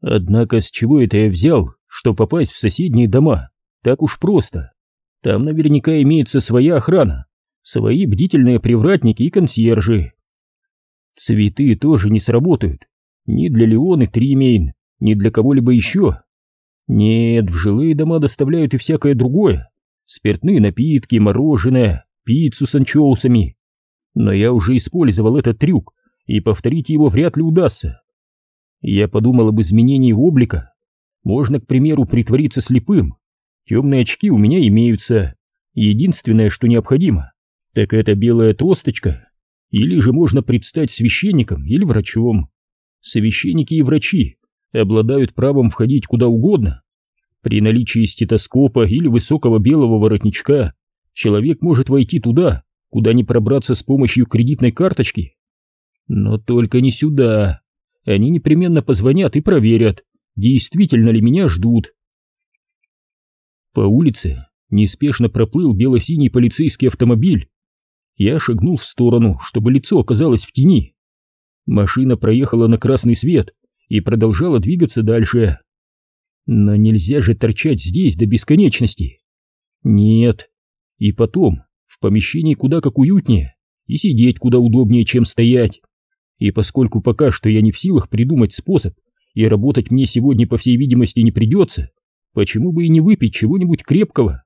Однако с чего это я взял, что попасть в соседние дома так уж просто? Там наверняка имеется своя охрана, свои бдительные привратники и консьержи. Цветы тоже не сработают. Ни для Леоны Тримейн, ни для кого-либо еще. Нет, в жилые дома доставляют и всякое другое. Спиртные напитки, мороженое, пиццу с анчоусами. Но я уже использовал этот трюк, и повторить его вряд ли удастся. Я подумал об изменении облика. Можно, к примеру, притвориться слепым. Темные очки у меня имеются. Единственное, что необходимо, так это белая тросточка. Или же можно предстать священником или врачом. Священники и врачи обладают правом входить куда угодно. При наличии стетоскопа или высокого белого воротничка человек может войти туда, куда не пробраться с помощью кредитной карточки. Но только не сюда. Они непременно позвонят и проверят, действительно ли меня ждут. По улице неспешно проплыл бело-синий полицейский автомобиль. Я шагнул в сторону, чтобы лицо оказалось в тени. Машина проехала на красный свет и продолжала двигаться дальше. Но нельзя же торчать здесь до бесконечности. Нет. И потом, в помещении куда как уютнее, и сидеть куда удобнее, чем стоять. И поскольку пока что я не в силах придумать способ, и работать мне сегодня, по всей видимости, не придется, почему бы и не выпить чего-нибудь крепкого?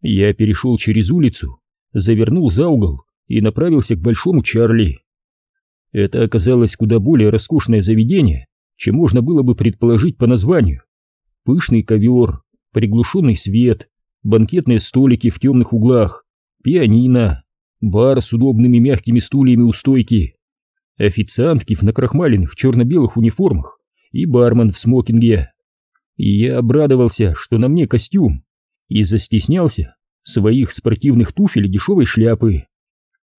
Я перешел через улицу, завернул за угол и направился к Большому Чарли. Это оказалось куда более роскошное заведение, чем можно было бы предположить по названию. Пышный ковер, приглушенный свет, банкетные столики в темных углах, пианино, бар с удобными мягкими стульями у стойки, официантки в накрахмаленных черно-белых униформах и бармен в смокинге. И я обрадовался, что на мне костюм, и застеснялся своих спортивных туфель и дешевой шляпы.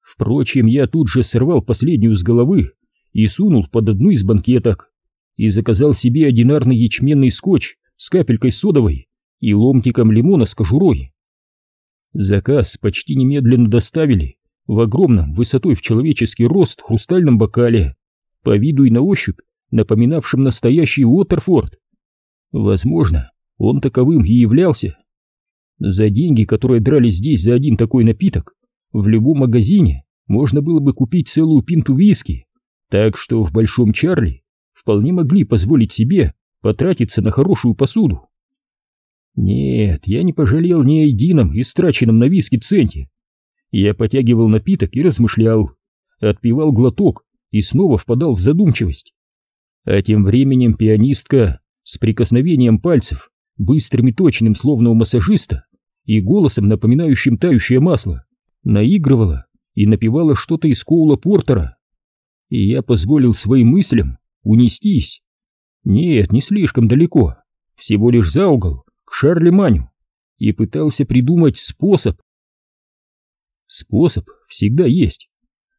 Впрочем, я тут же сорвал последнюю с головы и сунул под одну из банкеток и заказал себе одинарный ячменный скотч с капелькой содовой и ломтиком лимона с кожурой. Заказ почти немедленно доставили в огромном, высотой в человеческий рост хрустальном бокале, по виду и на ощупь напоминавшем настоящий Уотерфорд. Возможно, он таковым и являлся. За деньги, которые драли здесь за один такой напиток, в любом магазине можно было бы купить целую пинту виски, так что в Большом Чарли вполне могли позволить себе потратиться на хорошую посуду. Нет, я не пожалел ни о едином истраченном на виски центе. Я потягивал напиток и размышлял, отпивал глоток и снова впадал в задумчивость. А тем временем пианистка с прикосновением пальцев, быстрым и точным, словно у массажиста, и голосом, напоминающим тающее масло, наигрывала и напевала что-то из Коула Портера. И я позволил своим мыслям унестись. Нет, не слишком далеко, всего лишь за угол, к Шарлеманю, и пытался придумать способ. Способ всегда есть.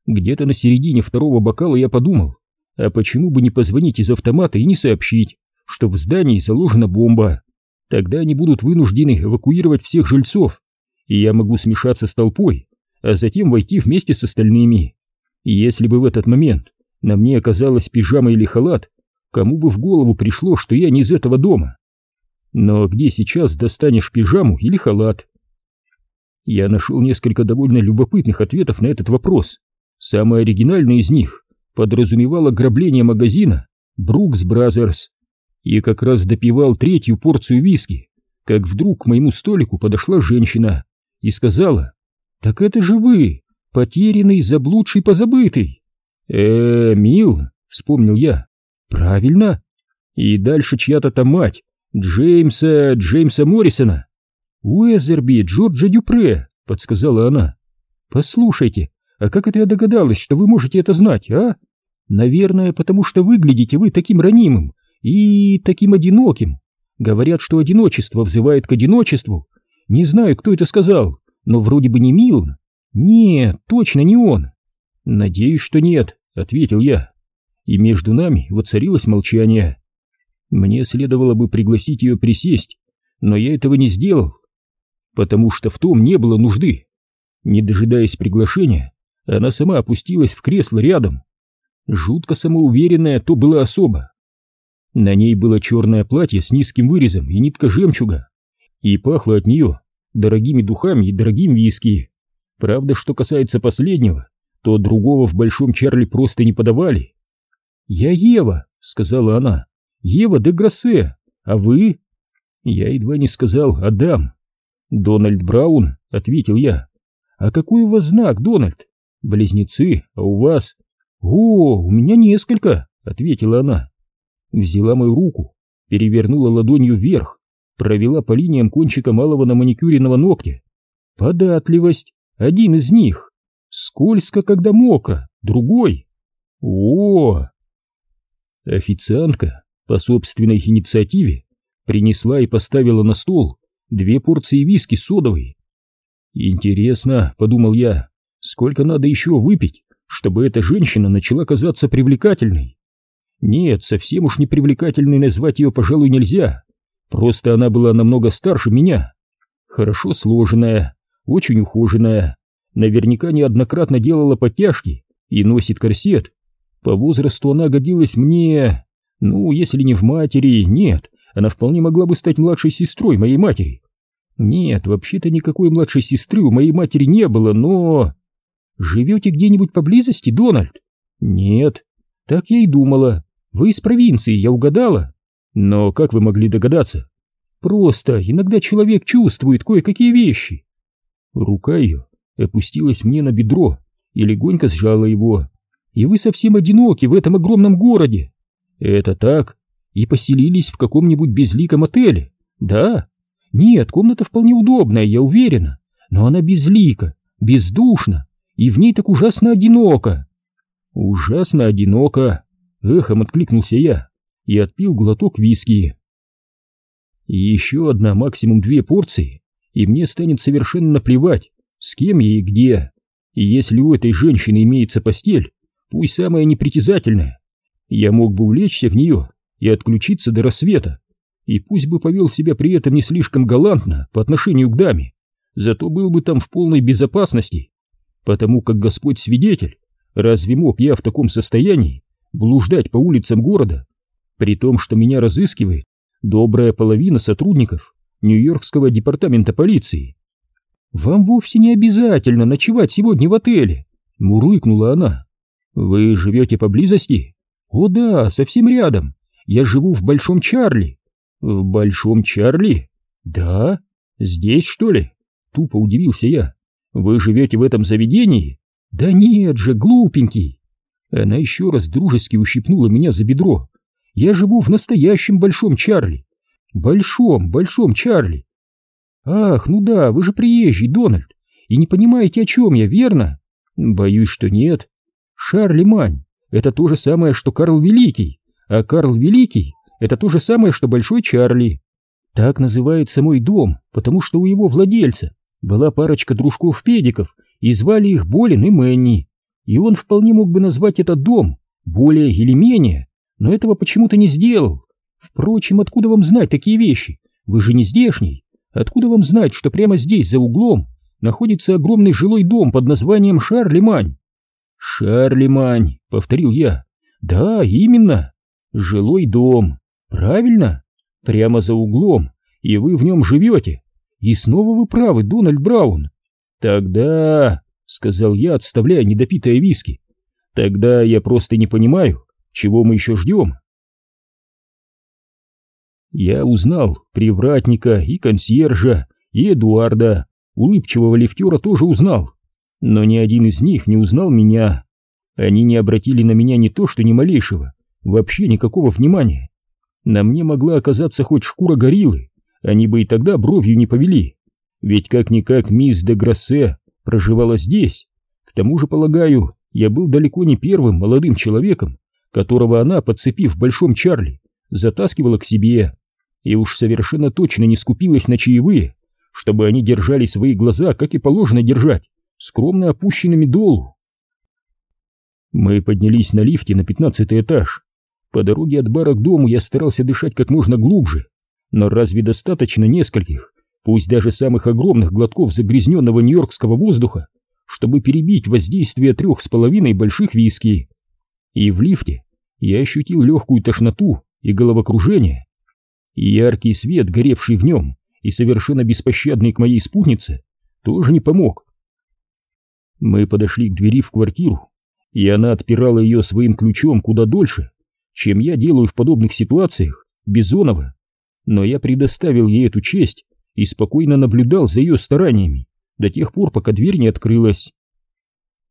Где-то на середине второго бокала я подумал, а почему бы не позвонить из автомата и не сообщить, что в здании заложена бомба. Тогда они будут вынуждены эвакуировать всех жильцов, и я могу смешаться с толпой, а затем войти вместе с остальными. Если бы в этот момент на мне оказалась пижама или халат, кому бы в голову пришло, что я не из этого дома? Но где сейчас достанешь пижаму или халат? Я нашел несколько довольно любопытных ответов на этот вопрос. Самый оригинальный из них подразумевал ограбление магазина Brooks Brothers. И как раз допивал третью порцию виски, как вдруг к моему столику подошла женщина и сказала, «Так это же вы, потерянный, заблудший, позабытый!» «Э. Милн», — вспомнил я, «правильно?» И дальше чья-то там мать, Джеймса, Джеймса Моррисона. «Уэзерби, Джорджа Дюпре», — подсказала она. «Послушайте, а как это я догадалась, что вы можете это знать, а? Наверное, потому что выглядите вы таким ранимым и таким одиноким. Говорят, что одиночество взывает к одиночеству. Не знаю, кто это сказал, но вроде бы не Милн. Нет, точно не он. Надеюсь, что нет, ответил я. И между нами воцарилось молчание. Мне следовало бы пригласить ее присесть, но я этого не сделал потому что в том не было нужды. Не дожидаясь приглашения, она сама опустилась в кресло рядом. Жутко самоуверенная то была особа. На ней было черное платье с низким вырезом и нитка жемчуга, и пахло от нее дорогими духами и дорогим виски. Правда, что касается последнего, то другого в Большом Чарли просто не подавали. «Я Ева», — сказала она, — «Ева де Гроссе, а вы?» Я едва не сказал «Адам». «Дональд Браун», — ответил я. «А какой у вас знак, Дональд?» «Близнецы, а у вас?» «О, у меня несколько», — ответила она. Взяла мою руку, перевернула ладонью вверх, провела по линиям кончика малого на маникюренного ногтя. Податливость — один из них. Скользко, когда мокро, другой. О! Официантка по собственной инициативе принесла и поставила на стол две порции виски содовой. Интересно, подумал я, сколько надо еще выпить, чтобы эта женщина начала казаться привлекательной. Нет, совсем уж не привлекательной назвать ее, пожалуй, нельзя. Просто она была намного старше меня. Хорошо сложенная, очень ухоженная, наверняка неоднократно делала подтяжки и носит корсет. По возрасту она годилась мне... Ну, если не в матери, нет, она вполне могла бы стать младшей сестрой моей матери. Нет, вообще-то никакой младшей сестры у моей матери не было, но... Живете где-нибудь поблизости, Дональд? Нет. Так я и думала. Вы из провинции, я угадала. Но как вы могли догадаться? Просто иногда человек чувствует кое-какие вещи. Рука ее опустилась мне на бедро и легонько сжала его. И вы совсем одиноки в этом огромном городе. Это так? И поселились в каком-нибудь безликом отеле? Да? Нет, комната вполне удобная, я уверена. Но она безлика, бездушна, и в ней так ужасно одиноко. Ужасно одиноко. Эхом откликнулся я и отпил глоток виски. И еще одна, максимум две порции, и мне станет совершенно наплевать, с кем я и где. И если у этой женщины имеется постель, пусть самая непритязательная, я мог бы улечься в нее и отключиться до рассвета, и пусть бы повел себя при этом не слишком галантно по отношению к даме, зато был бы там в полной безопасности, потому как Господь свидетель, разве мог я в таком состоянии блуждать по улицам города, при том, что меня разыскивает добрая половина сотрудников Нью-Йоркского департамента полиции. «Вам вовсе не обязательно ночевать сегодня в отеле», — мурлыкнула она. «Вы живете поблизости?» «О да, совсем рядом. Я живу в Большом Чарли». «В Большом Чарли?» «Да? Здесь, что ли?» Тупо удивился я. «Вы живете в этом заведении?» «Да нет же, глупенький!» Она еще раз дружески ущипнула меня за бедро. «Я живу в настоящем Большом Чарли. Большом, Большом Чарли. Ах, ну да, вы же приезжий, Дональд, и не понимаете, о чем я, верно? Боюсь, что нет. Шарлемань — это то же самое, что Карл Великий, а Карл Великий — это то же самое, что Большой Чарли. Так называется мой дом, потому что у его владельца была парочка дружков-педиков, и звали их Болин и Мэнни и он вполне мог бы назвать этот дом более или менее, но этого почему-то не сделал. Впрочем, откуда вам знать такие вещи? Вы же не здешний. Откуда вам знать, что прямо здесь, за углом, находится огромный жилой дом под названием Шарлемань? Шарлемань, повторил я. Да, именно. Жилой дом. Правильно? Прямо за углом, и вы в нем живете. И снова вы правы, Дональд Браун. Тогда сказал я, отставляя недопитое виски. Тогда я просто не понимаю, чего мы еще ждем. Я узнал привратника и консьержа, и Эдуарда, улыбчивого лифтера тоже узнал, но ни один из них не узнал меня. Они не обратили на меня ни то, что ни малейшего, вообще никакого внимания. На мне могла оказаться хоть шкура гориллы, они бы и тогда бровью не повели. Ведь как-никак мисс де Грассе проживала здесь. К тому же, полагаю, я был далеко не первым молодым человеком, которого она, подцепив Большом Чарли, затаскивала к себе, и уж совершенно точно не скупилась на чаевые, чтобы они держали свои глаза, как и положено держать, скромно опущенными долу. Мы поднялись на лифте на пятнадцатый этаж. По дороге от бара к дому я старался дышать как можно глубже, но разве достаточно нескольких, пусть даже самых огромных глотков загрязненного нью-йоркского воздуха, чтобы перебить воздействие трех с половиной больших виски. И в лифте я ощутил легкую тошноту и головокружение. И яркий свет, горевший в нем, и совершенно беспощадный к моей спутнице, тоже не помог. Мы подошли к двери в квартиру, и она отпирала ее своим ключом куда дольше, чем я делаю в подобных ситуациях, Бизонова. Но я предоставил ей эту честь и спокойно наблюдал за ее стараниями до тех пор, пока дверь не открылась.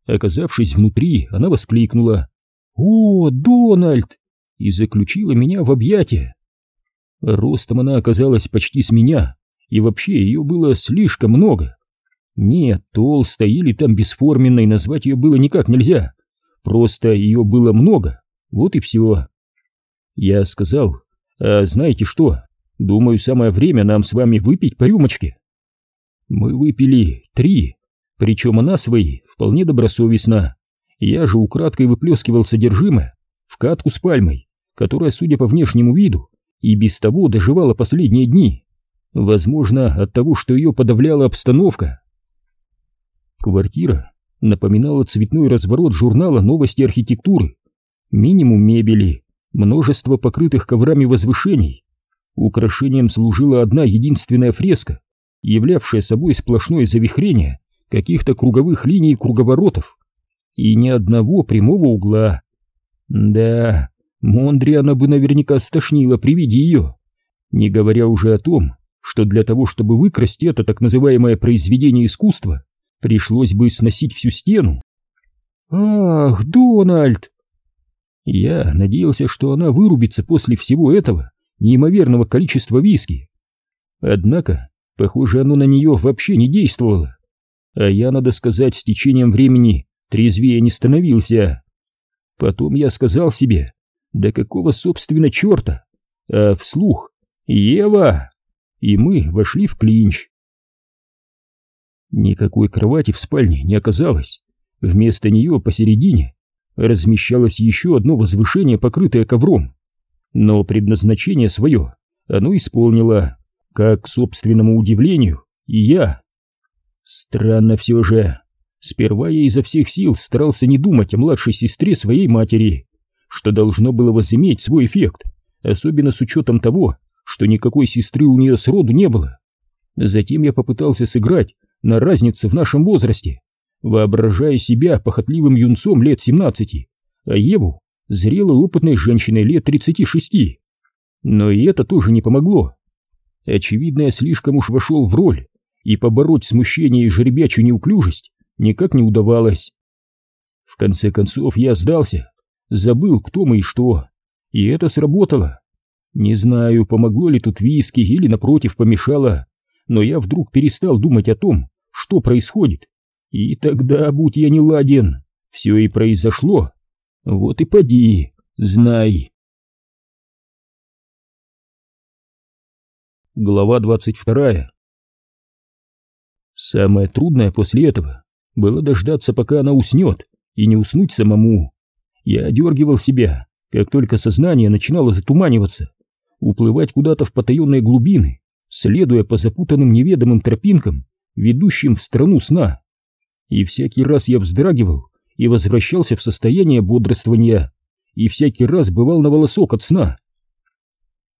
Оказавшись внутри, она воскликнула «О, Дональд!» и заключила меня в объятия. Ростом она оказалась почти с меня, и вообще ее было слишком много. Нет, толстой или там бесформенной назвать ее было никак нельзя. Просто ее было много, вот и все. Я сказал, а знаете что, думаю, самое время нам с вами выпить по рюмочке. Мы выпили три, причем она свои вполне добросовестно. Я же украдкой выплескивал содержимое в катку с пальмой, которая, судя по внешнему виду, и без того доживала последние дни. Возможно, от того, что ее подавляла обстановка. Квартира напоминала цветной разворот журнала «Новости архитектуры». Минимум мебели, множество покрытых коврами возвышений. Украшением служила одна единственная фреска, являвшая собой сплошное завихрение каких-то круговых линий и круговоротов. И ни одного прямого угла. Да, Мондриана бы наверняка стошнила при виде ее, не говоря уже о том, что для того, чтобы выкрасть это так называемое произведение искусства, пришлось бы сносить всю стену. «Ах, Дональд!» Я надеялся, что она вырубится после всего этого неимоверного количества виски. Однако, похоже, оно на нее вообще не действовало. А я, надо сказать, с течением времени трезвее не становился. Потом я сказал себе, да какого, собственно, черта? А вслух «Ева!» И мы вошли в клинч. Никакой кровати в спальне не оказалось. Вместо нее посередине размещалось еще одно возвышение, покрытое ковром. Но предназначение свое оно исполнило, как, к собственному удивлению, и я. Странно все же. Сперва я изо всех сил старался не думать о младшей сестре своей матери что должно было возыметь свой эффект, особенно с учетом того, что никакой сестры у нее сроду не было. Затем я попытался сыграть на разнице в нашем возрасте, воображая себя похотливым юнцом лет 17, а Еву зрелой опытной женщиной лет 36. Но и это тоже не помогло. Очевидно, я слишком уж вошел в роль, и побороть смущение и жеребячую неуклюжесть никак не удавалось. В конце концов я сдался забыл, кто мы и что. И это сработало. Не знаю, помогло ли тут виски или, напротив, помешало, но я вдруг перестал думать о том, что происходит. И тогда, будь я не ладен, все и произошло. Вот и поди, знай. Глава двадцать вторая. Самое трудное после этого было дождаться, пока она уснет, и не уснуть самому. Я одергивал себя, как только сознание начинало затуманиваться, уплывать куда-то в потаенные глубины, следуя по запутанным неведомым тропинкам, ведущим в страну сна. И всякий раз я вздрагивал и возвращался в состояние бодрствования, и всякий раз бывал на волосок от сна.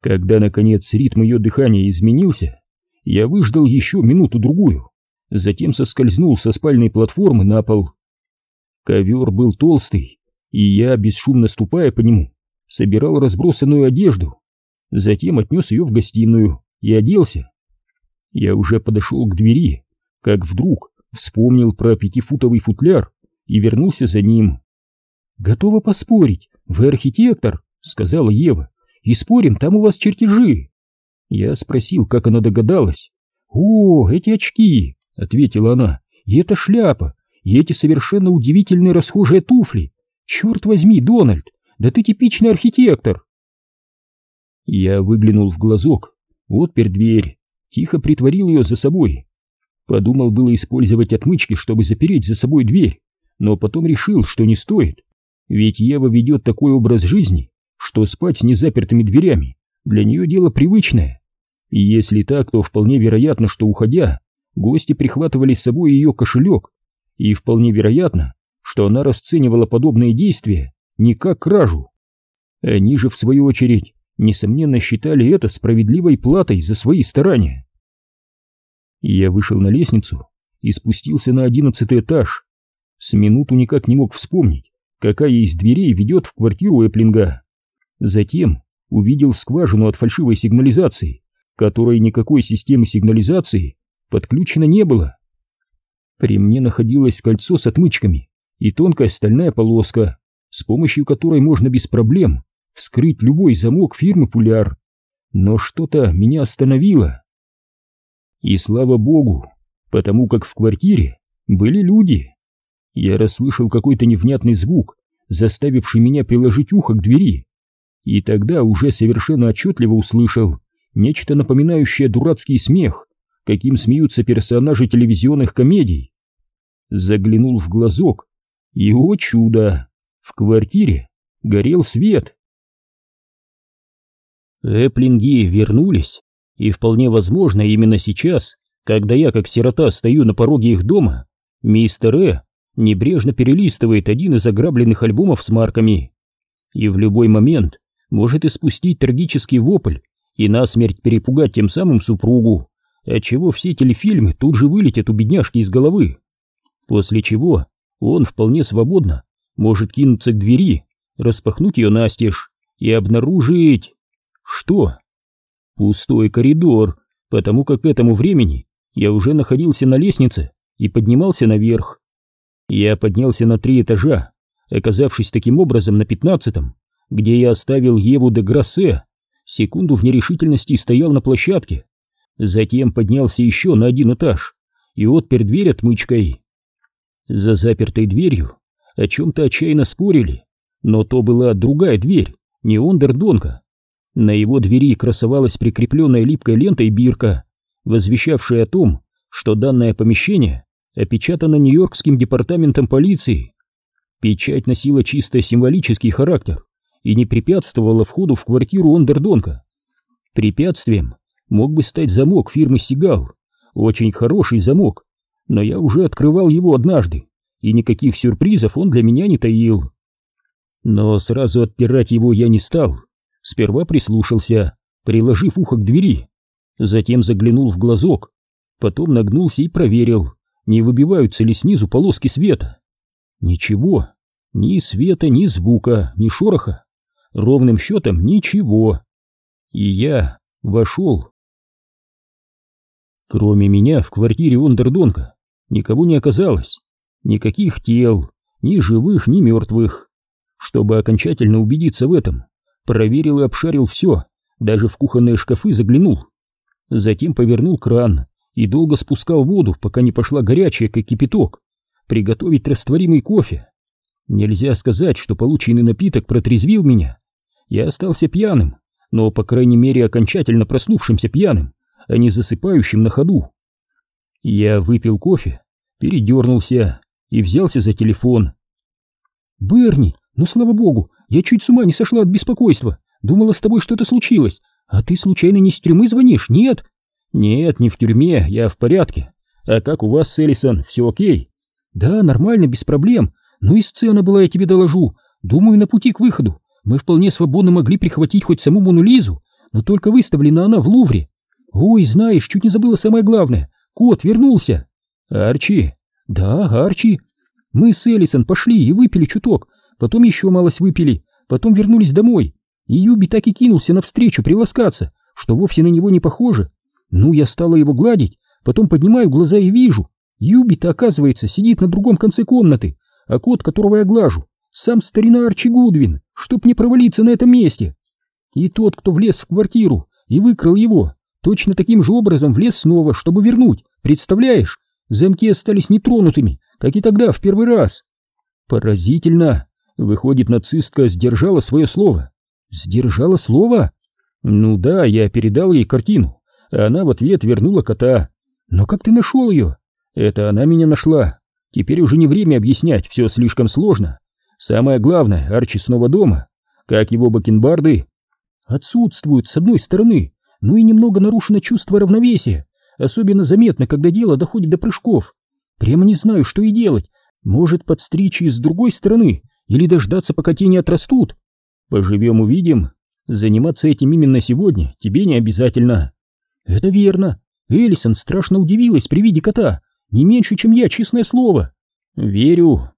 Когда, наконец, ритм ее дыхания изменился, я выждал еще минуту-другую, затем соскользнул со спальной платформы на пол. Ковер был толстый, и я, бесшумно ступая по нему, собирал разбросанную одежду, затем отнес ее в гостиную и оделся. Я уже подошел к двери, как вдруг вспомнил про пятифутовый футляр и вернулся за ним. «Готова поспорить, вы архитектор», — сказала Ева, — «и спорим, там у вас чертежи». Я спросил, как она догадалась. «О, эти очки», — ответила она, — «и эта шляпа, и эти совершенно удивительные расхожие туфли, «Черт возьми, Дональд, да ты типичный архитектор!» Я выглянул в глазок, отпер дверь, тихо притворил ее за собой. Подумал было использовать отмычки, чтобы запереть за собой дверь, но потом решил, что не стоит, ведь Ева ведет такой образ жизни, что спать с незапертыми дверями для нее дело привычное. И если так, то вполне вероятно, что уходя, гости прихватывали с собой ее кошелек, и вполне вероятно, что она расценивала подобные действия не как кражу. Они же, в свою очередь, несомненно, считали это справедливой платой за свои старания. Я вышел на лестницу и спустился на одиннадцатый этаж. С минуту никак не мог вспомнить, какая из дверей ведет в квартиру Эплинга. Затем увидел скважину от фальшивой сигнализации, которой никакой системы сигнализации подключено не было. При мне находилось кольцо с отмычками и тонкая стальная полоска, с помощью которой можно без проблем вскрыть любой замок фирмы Пуляр. Но что-то меня остановило. И слава богу, потому как в квартире были люди. Я расслышал какой-то невнятный звук, заставивший меня приложить ухо к двери. И тогда уже совершенно отчетливо услышал нечто напоминающее дурацкий смех, каким смеются персонажи телевизионных комедий. Заглянул в глазок, и, о чудо, в квартире горел свет. Эплинги вернулись, и вполне возможно именно сейчас, когда я как сирота стою на пороге их дома, мистер Э небрежно перелистывает один из ограбленных альбомов с марками и в любой момент может испустить трагический вопль и насмерть перепугать тем самым супругу, отчего все телефильмы тут же вылетят у бедняжки из головы. После чего он вполне свободно может кинуться к двери, распахнуть ее настежь и обнаружить... Что? Пустой коридор, потому как к этому времени я уже находился на лестнице и поднимался наверх. Я поднялся на три этажа, оказавшись таким образом на пятнадцатом, где я оставил Еву де Грассе, секунду в нерешительности стоял на площадке, затем поднялся еще на один этаж и отпер дверь отмычкой. За запертой дверью о чем-то отчаянно спорили, но то была другая дверь, не Ондердонка. На его двери красовалась прикрепленная липкой лентой бирка, возвещавшая о том, что данное помещение опечатано Нью-Йоркским департаментом полиции. Печать носила чисто символический характер и не препятствовала входу в квартиру Ондердонка. Препятствием мог бы стать замок фирмы «Сигал», очень хороший замок, но я уже открывал его однажды, и никаких сюрпризов он для меня не таил. Но сразу отпирать его я не стал. Сперва прислушался, приложив ухо к двери, затем заглянул в глазок, потом нагнулся и проверил, не выбиваются ли снизу полоски света. Ничего, ни света, ни звука, ни шороха, ровным счетом ничего. И я вошел. Кроме меня в квартире Ондердонка никого не оказалось. Никаких тел, ни живых, ни мертвых. Чтобы окончательно убедиться в этом, проверил и обшарил все, даже в кухонные шкафы заглянул. Затем повернул кран и долго спускал воду, пока не пошла горячая, как кипяток, приготовить растворимый кофе. Нельзя сказать, что полученный напиток протрезвил меня. Я остался пьяным, но, по крайней мере, окончательно проснувшимся пьяным, а не засыпающим на ходу. Я выпил кофе, передернулся и взялся за телефон. «Берни, ну слава богу, я чуть с ума не сошла от беспокойства. Думала, с тобой что-то случилось. А ты случайно не с тюрьмы звонишь, нет?» «Нет, не в тюрьме, я в порядке. А как у вас с Элисон, все окей?» «Да, нормально, без проблем. Ну и сцена была, я тебе доложу. Думаю, на пути к выходу. Мы вполне свободно могли прихватить хоть саму Мону Лизу, но только выставлена она в Лувре. Ой, знаешь, чуть не забыла самое главное. Кот вернулся. Арчи, «Да, Арчи. Мы с Элисон пошли и выпили чуток, потом еще малость выпили, потом вернулись домой. И Юби так и кинулся навстречу приласкаться, что вовсе на него не похоже. Ну, я стала его гладить, потом поднимаю глаза и вижу. Юби-то, оказывается, сидит на другом конце комнаты, а кот, которого я глажу, сам старина Арчи Гудвин, чтоб не провалиться на этом месте. И тот, кто влез в квартиру и выкрал его, точно таким же образом влез снова, чтобы вернуть, представляешь? Замки остались нетронутыми, как и тогда, в первый раз. Поразительно. Выходит, нацистка сдержала свое слово. Сдержала слово? Ну да, я передал ей картину, а она в ответ вернула кота. Но как ты нашел ее? Это она меня нашла. Теперь уже не время объяснять, все слишком сложно. Самое главное, Арчи снова дома. Как его бакенбарды? Отсутствуют с одной стороны, ну и немного нарушено чувство равновесия. Особенно заметно, когда дело доходит до прыжков. Прямо не знаю, что и делать. Может, подстричь и с другой стороны, или дождаться, пока тени отрастут. Поживем увидим. Заниматься этим именно сегодня тебе не обязательно. Это верно. Элисон страшно удивилась при виде кота, не меньше, чем я, честное слово. Верю.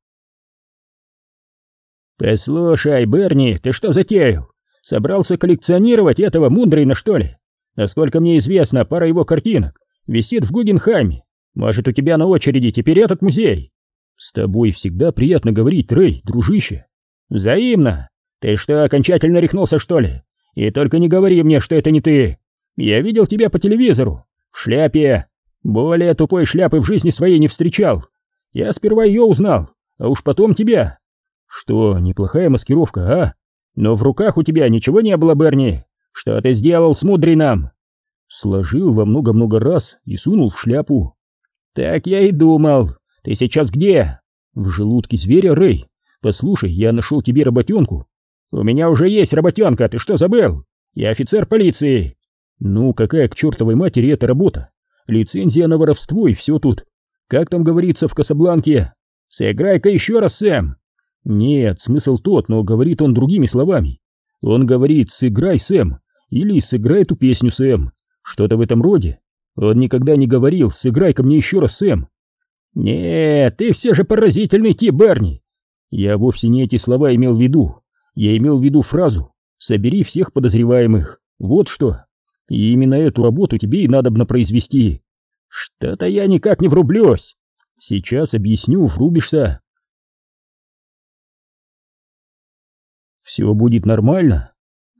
Послушай, Берни, ты что затеял? Собрался коллекционировать этого Мундрина, что ли? Насколько мне известно, пара его картинок висит в Гугенхайме. Может, у тебя на очереди теперь этот музей? С тобой всегда приятно говорить, Рэй, дружище. Взаимно. Ты что, окончательно рехнулся, что ли? И только не говори мне, что это не ты. Я видел тебя по телевизору, в шляпе. Более тупой шляпы в жизни своей не встречал. Я сперва ее узнал, а уж потом тебя. Что, неплохая маскировка, а? Но в руках у тебя ничего не было, Берни. Что ты сделал с Мудрином? Сложил во много-много раз и сунул в шляпу. Так я и думал. Ты сейчас где? В желудке зверя, Рэй. Послушай, я нашел тебе работенку. У меня уже есть работенка, ты что забыл? Я офицер полиции. Ну, какая к чертовой матери эта работа? Лицензия на воровство и все тут. Как там говорится в Касабланке? Сыграй-ка еще раз, Сэм. Нет, смысл тот, но говорит он другими словами. Он говорит «сыграй, Сэм» или «сыграй эту песню, Сэм». Что-то в этом роде. Он никогда не говорил «сыграй ко мне еще раз, Сэм». Нет, ты все же поразительный тип, Берни. Я вовсе не эти слова имел в виду. Я имел в виду фразу «собери всех подозреваемых». Вот что. И именно эту работу тебе и надобно произвести. Что-то я никак не врублюсь. Сейчас объясню, врубишься. Все будет нормально?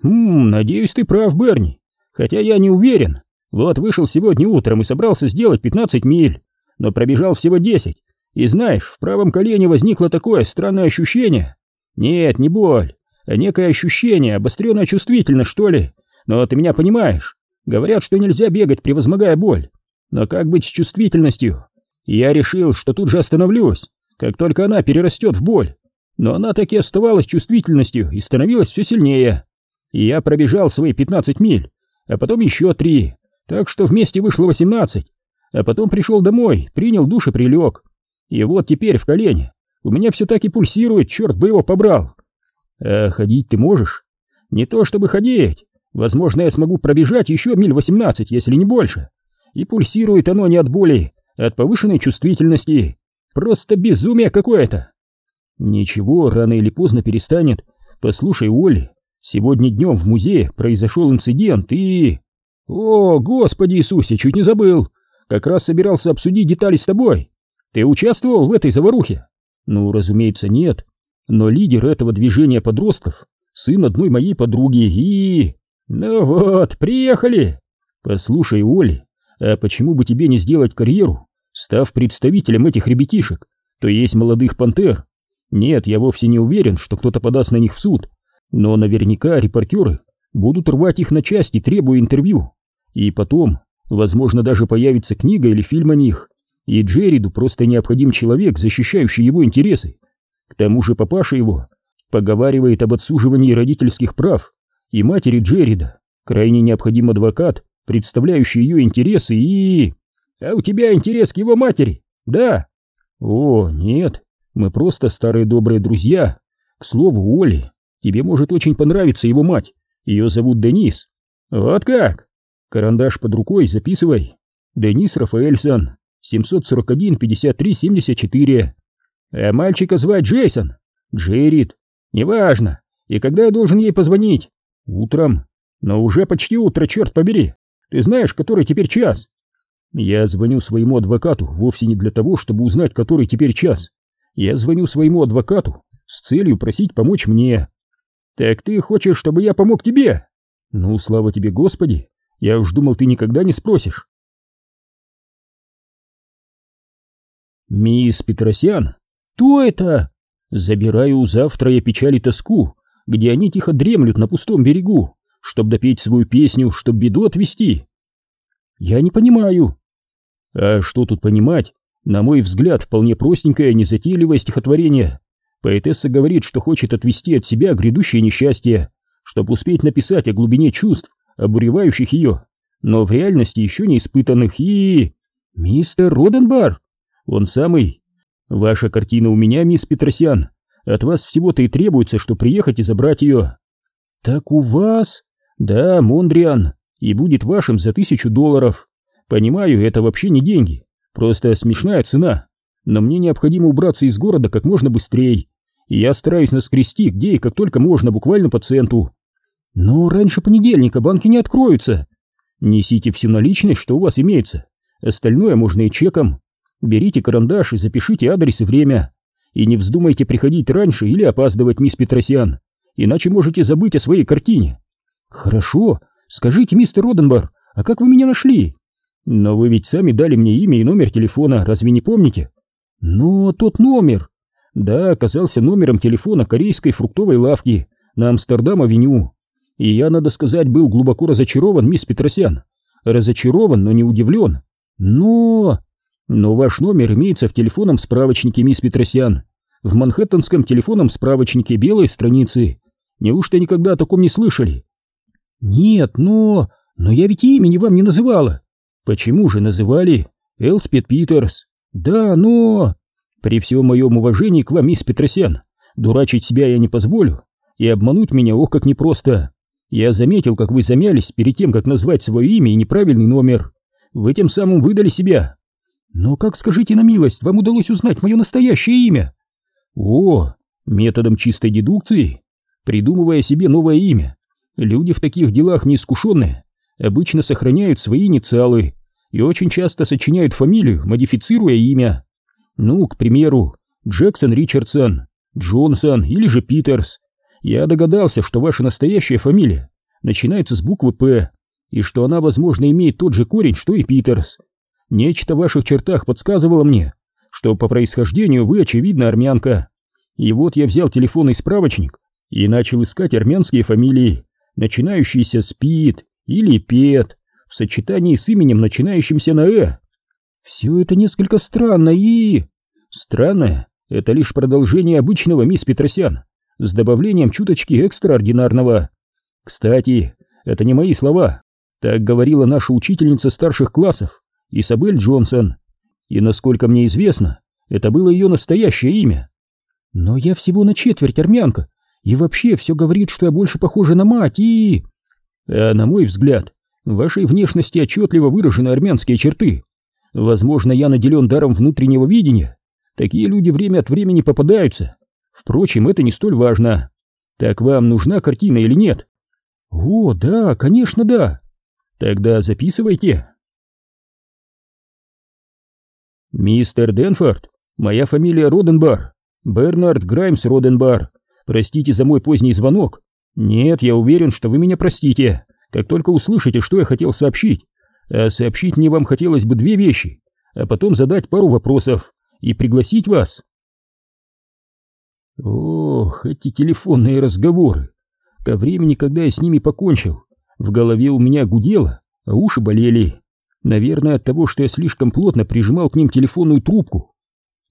Хм, надеюсь, ты прав, Берни. Хотя я не уверен. Вот вышел сегодня утром и собрался сделать 15 миль, но пробежал всего 10. И знаешь, в правом колене возникло такое странное ощущение. Нет, не боль, а некое ощущение, обостренная чувствительность, что ли. Но ты меня понимаешь. Говорят, что нельзя бегать, превозмогая боль. Но как быть с чувствительностью? Я решил, что тут же остановлюсь, как только она перерастет в боль но она так и оставалась чувствительностью и становилась все сильнее. И я пробежал свои 15 миль, а потом еще три, так что вместе вышло 18. А потом пришел домой, принял душ и прилег. И вот теперь в колене у меня все так и пульсирует, черт бы его побрал. А ходить ты можешь? Не то чтобы ходить. Возможно, я смогу пробежать еще миль 18, если не больше. И пульсирует оно не от боли, а от повышенной чувствительности. Просто безумие какое-то. Ничего, рано или поздно перестанет. Послушай, Олли, сегодня днем в музее произошел инцидент и... О, Господи Иисусе, чуть не забыл. Как раз собирался обсудить детали с тобой. Ты участвовал в этой заварухе? Ну, разумеется, нет. Но лидер этого движения подростков, сын одной моей подруги и... Ну вот, приехали. Послушай, Олли, а почему бы тебе не сделать карьеру, став представителем этих ребятишек, то есть молодых пантер, нет, я вовсе не уверен, что кто-то подаст на них в суд, но наверняка репортеры будут рвать их на части, требуя интервью. И потом, возможно, даже появится книга или фильм о них. И Джериду просто необходим человек, защищающий его интересы. К тому же папаша его поговаривает об отсуживании родительских прав, и матери Джерида крайне необходим адвокат, представляющий ее интересы и... А у тебя интерес к его матери? Да? О, нет, мы просто старые добрые друзья. К слову, Оли, тебе может очень понравиться его мать. Ее зовут Денис. Вот как? Карандаш под рукой, записывай. Денис Рафаэльсон, 741-53-74. А мальчика звать Джейсон. Джерит. Неважно. И когда я должен ей позвонить? Утром. Но уже почти утро, черт побери. Ты знаешь, который теперь час? Я звоню своему адвокату вовсе не для того, чтобы узнать, который теперь час я звоню своему адвокату с целью просить помочь мне. Так ты хочешь, чтобы я помог тебе? Ну, слава тебе, Господи, я уж думал, ты никогда не спросишь. Мисс Петросян, кто это? Забираю завтра я печаль и тоску, где они тихо дремлют на пустом берегу, чтоб допеть свою песню, чтоб беду отвести. Я не понимаю. А что тут понимать? На мой взгляд, вполне простенькое, незатейливое стихотворение. Поэтесса говорит, что хочет отвести от себя грядущее несчастье, чтобы успеть написать о глубине чувств, обуревающих ее, но в реальности еще не испытанных и... Мистер Роденбар! Он самый. Ваша картина у меня, мисс Петросян. От вас всего-то и требуется, что приехать и забрать ее. Так у вас? Да, Мондриан, и будет вашим за тысячу долларов. Понимаю, это вообще не деньги, просто смешная цена. Но мне необходимо убраться из города как можно быстрее. И я стараюсь наскрести где и как только можно, буквально по центу. Но раньше понедельника банки не откроются. Несите всю наличность, что у вас имеется. Остальное можно и чеком. Берите карандаш и запишите адрес и время. И не вздумайте приходить раньше или опаздывать, мисс Петросян, иначе можете забыть о своей картине. Хорошо, скажите, мистер Роденбар, а как вы меня нашли? Но вы ведь сами дали мне имя и номер телефона, разве не помните? Но тот номер... Да, оказался номером телефона корейской фруктовой лавки на Амстердам-авеню. И я, надо сказать, был глубоко разочарован, мисс Петросян. Разочарован, но не удивлен. Но... Но ваш номер имеется в телефонном справочнике, мисс Петросян. В манхэттенском телефонном справочнике белой страницы. Неужто никогда о таком не слышали? Нет, но... Но я ведь имени вам не называла. Почему же называли? Элспет Питерс. Да, но... При всем моем уважении к вам, мисс Петросян, дурачить себя я не позволю. И обмануть меня, ох, как непросто. Я заметил, как вы замялись перед тем, как назвать свое имя и неправильный номер. Вы тем самым выдали себя. Но как, скажите на милость, вам удалось узнать мое настоящее имя? О, методом чистой дедукции, придумывая себе новое имя. Люди в таких делах неискушенные обычно сохраняют свои инициалы и очень часто сочиняют фамилию, модифицируя имя. Ну, к примеру, Джексон Ричардсон, Джонсон или же Питерс. Я догадался, что ваша настоящая фамилия начинается с буквы «П», и что она, возможно, имеет тот же корень, что и Питерс. Нечто в ваших чертах подсказывало мне, что по происхождению вы, очевидно, армянка. И вот я взял телефонный справочник и начал искать армянские фамилии, начинающиеся с Пит или Пет, в сочетании с именем, начинающимся на «э». Все это несколько странно и... Странное — это лишь продолжение обычного мисс Петросян, с добавлением чуточки экстраординарного. Кстати, это не мои слова, так говорила наша учительница старших классов. Изабель Джонсон. И, насколько мне известно, это было ее настоящее имя. Но я всего на четверть армянка, и вообще все говорит, что я больше похожа на мать и... А на мой взгляд, в вашей внешности отчетливо выражены армянские черты. Возможно, я наделен даром внутреннего видения. Такие люди время от времени попадаются. Впрочем, это не столь важно. Так вам нужна картина или нет? О, да, конечно, да. Тогда записывайте. «Мистер Денфорд, моя фамилия Роденбар, Бернард Граймс Роденбар. Простите за мой поздний звонок. Нет, я уверен, что вы меня простите, как только услышите, что я хотел сообщить. А сообщить мне вам хотелось бы две вещи, а потом задать пару вопросов и пригласить вас». Ох, эти телефонные разговоры. Ко времени, когда я с ними покончил, в голове у меня гудело, а уши болели. Наверное, от того, что я слишком плотно прижимал к ним телефонную трубку.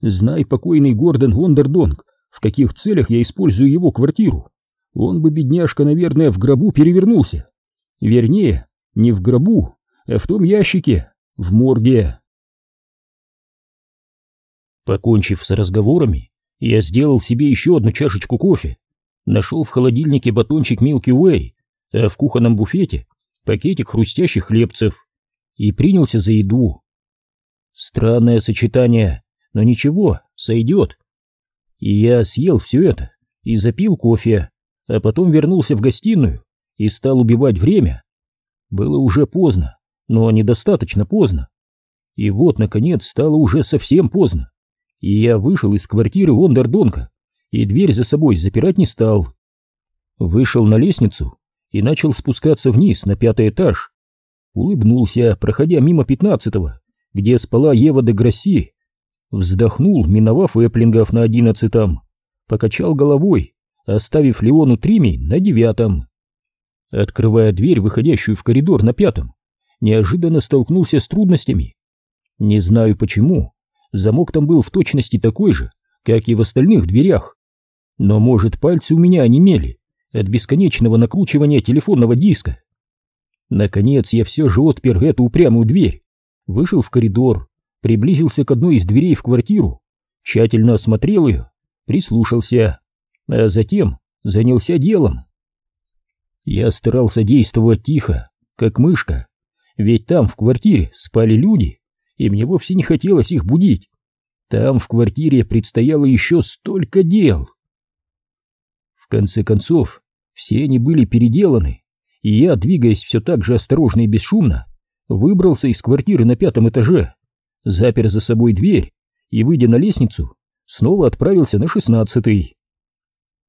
Знай, покойный Гордон Вондердонг, в каких целях я использую его квартиру. Он бы, бедняжка, наверное, в гробу перевернулся. Вернее, не в гробу, а в том ящике, в морге. Покончив с разговорами, я сделал себе еще одну чашечку кофе, нашел в холодильнике батончик Milky Way, а в кухонном буфете пакетик хрустящих хлебцев и принялся за еду. Странное сочетание, но ничего, сойдет. И я съел все это и запил кофе, а потом вернулся в гостиную и стал убивать время. Было уже поздно, но недостаточно поздно. И вот, наконец, стало уже совсем поздно. И я вышел из квартиры Вондердонка и дверь за собой запирать не стал. Вышел на лестницу и начал спускаться вниз на пятый этаж, улыбнулся, проходя мимо пятнадцатого, где спала Ева де Грасси, вздохнул, миновав Эплингов на одиннадцатом, покачал головой, оставив Леону Трими на девятом. Открывая дверь, выходящую в коридор на пятом, неожиданно столкнулся с трудностями. Не знаю почему, замок там был в точности такой же, как и в остальных дверях. Но, может, пальцы у меня онемели от бесконечного накручивания телефонного диска. Наконец я все же отпер эту упрямую дверь, вышел в коридор, приблизился к одной из дверей в квартиру, тщательно осмотрел ее, прислушался, а затем занялся делом. Я старался действовать тихо, как мышка, ведь там в квартире спали люди, и мне вовсе не хотелось их будить. Там в квартире предстояло еще столько дел. В конце концов, все они были переделаны, и я, двигаясь все так же осторожно и бесшумно, выбрался из квартиры на пятом этаже, запер за собой дверь и, выйдя на лестницу, снова отправился на шестнадцатый.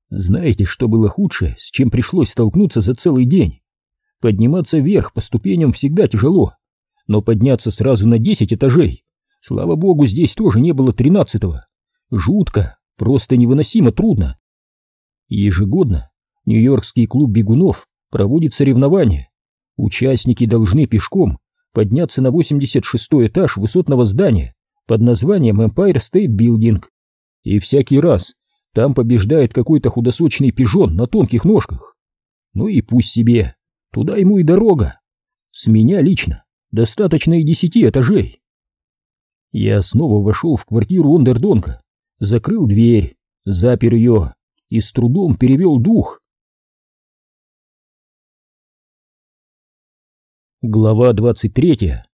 Знаете, что было худшее, с чем пришлось столкнуться за целый день? Подниматься вверх по ступеням всегда тяжело, но подняться сразу на десять этажей, слава богу, здесь тоже не было тринадцатого. Жутко, просто невыносимо трудно. Ежегодно Нью-Йоркский клуб бегунов проводит соревнования. Участники должны пешком подняться на 86-й этаж высотного здания под названием Empire State Building. И всякий раз там побеждает какой-то худосочный пижон на тонких ножках. Ну и пусть себе, туда ему и дорога. С меня лично достаточно и десяти этажей. Я снова вошел в квартиру Ондердонка, закрыл дверь, запер ее и с трудом перевел дух. Глава двадцать третья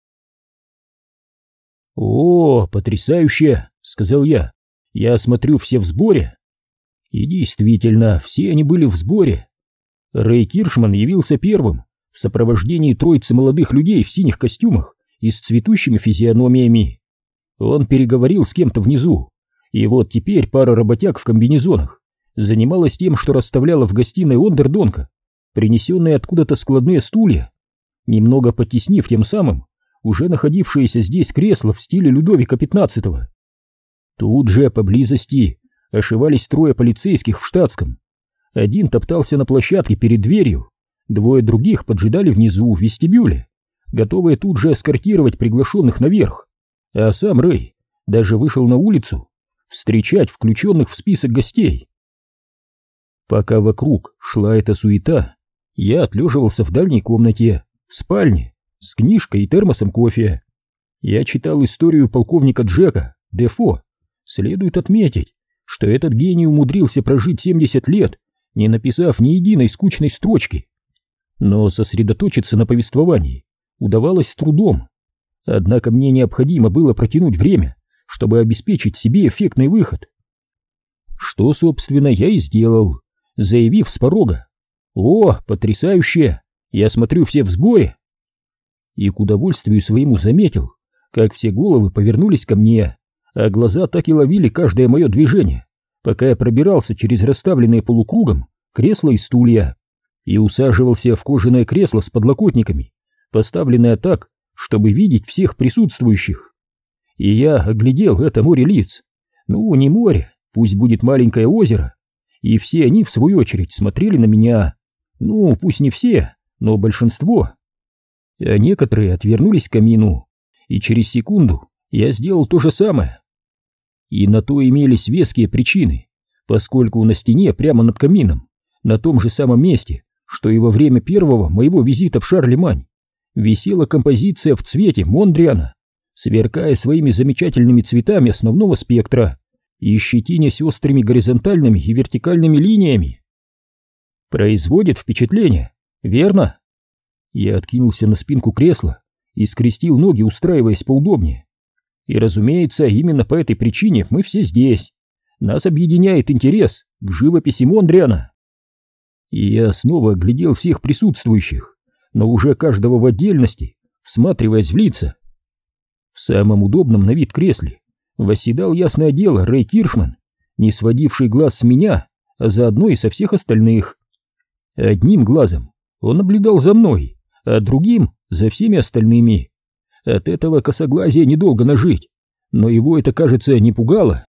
«О, потрясающе!» — сказал я. «Я смотрю, все в сборе». И действительно, все они были в сборе. Рэй Киршман явился первым в сопровождении троицы молодых людей в синих костюмах и с цветущими физиономиями. Он переговорил с кем-то внизу, и вот теперь пара работяг в комбинезонах занималась тем, что расставляла в гостиной Ондердонка принесенные откуда-то складные стулья, немного потеснив тем самым уже находившееся здесь кресло в стиле Людовика XV. Тут же поблизости ошивались трое полицейских в штатском. Один топтался на площадке перед дверью, двое других поджидали внизу, в вестибюле, готовые тут же эскортировать приглашенных наверх. А сам Рэй даже вышел на улицу встречать включенных в список гостей. Пока вокруг шла эта суета, я отлеживался в дальней комнате, в спальне, с книжкой и термосом кофе. Я читал историю полковника Джека, Дефо. Следует отметить, что этот гений умудрился прожить 70 лет, не написав ни единой скучной строчки. Но сосредоточиться на повествовании удавалось с трудом. Однако мне необходимо было протянуть время, чтобы обеспечить себе эффектный выход. Что, собственно, я и сделал, заявив с порога. «О, потрясающе! Я смотрю, все в сборе!» И к удовольствию своему заметил, как все головы повернулись ко мне, а глаза так и ловили каждое мое движение, пока я пробирался через расставленные полукругом кресла и стулья и усаживался в кожаное кресло с подлокотниками, поставленное так, чтобы видеть всех присутствующих. И я оглядел это море лиц. Ну, не море, пусть будет маленькое озеро. И все они, в свою очередь, смотрели на меня. Ну, пусть не все, но большинство. А некоторые отвернулись к камину, и через секунду я сделал то же самое. И на то имелись веские причины, поскольку на стене прямо над камином, на том же самом месте, что и во время первого моего визита в Шарлемань, висела композиция в цвете Мондриана, сверкая своими замечательными цветами основного спектра и щетинясь острыми горизонтальными и вертикальными линиями. Производит впечатление, верно? Я откинулся на спинку кресла и скрестил ноги, устраиваясь поудобнее. И, разумеется, именно по этой причине мы все здесь. Нас объединяет интерес к живописи Мондриана. И я снова глядел всех присутствующих, но уже каждого в отдельности, всматриваясь в лица. В самом удобном на вид кресле восседал ясное дело Рэй Киршман, не сводивший глаз с меня, а заодно и со всех остальных. Одним глазом он наблюдал за мной, а другим — за всеми остальными. От этого косоглазия недолго нажить, но его это, кажется, не пугало.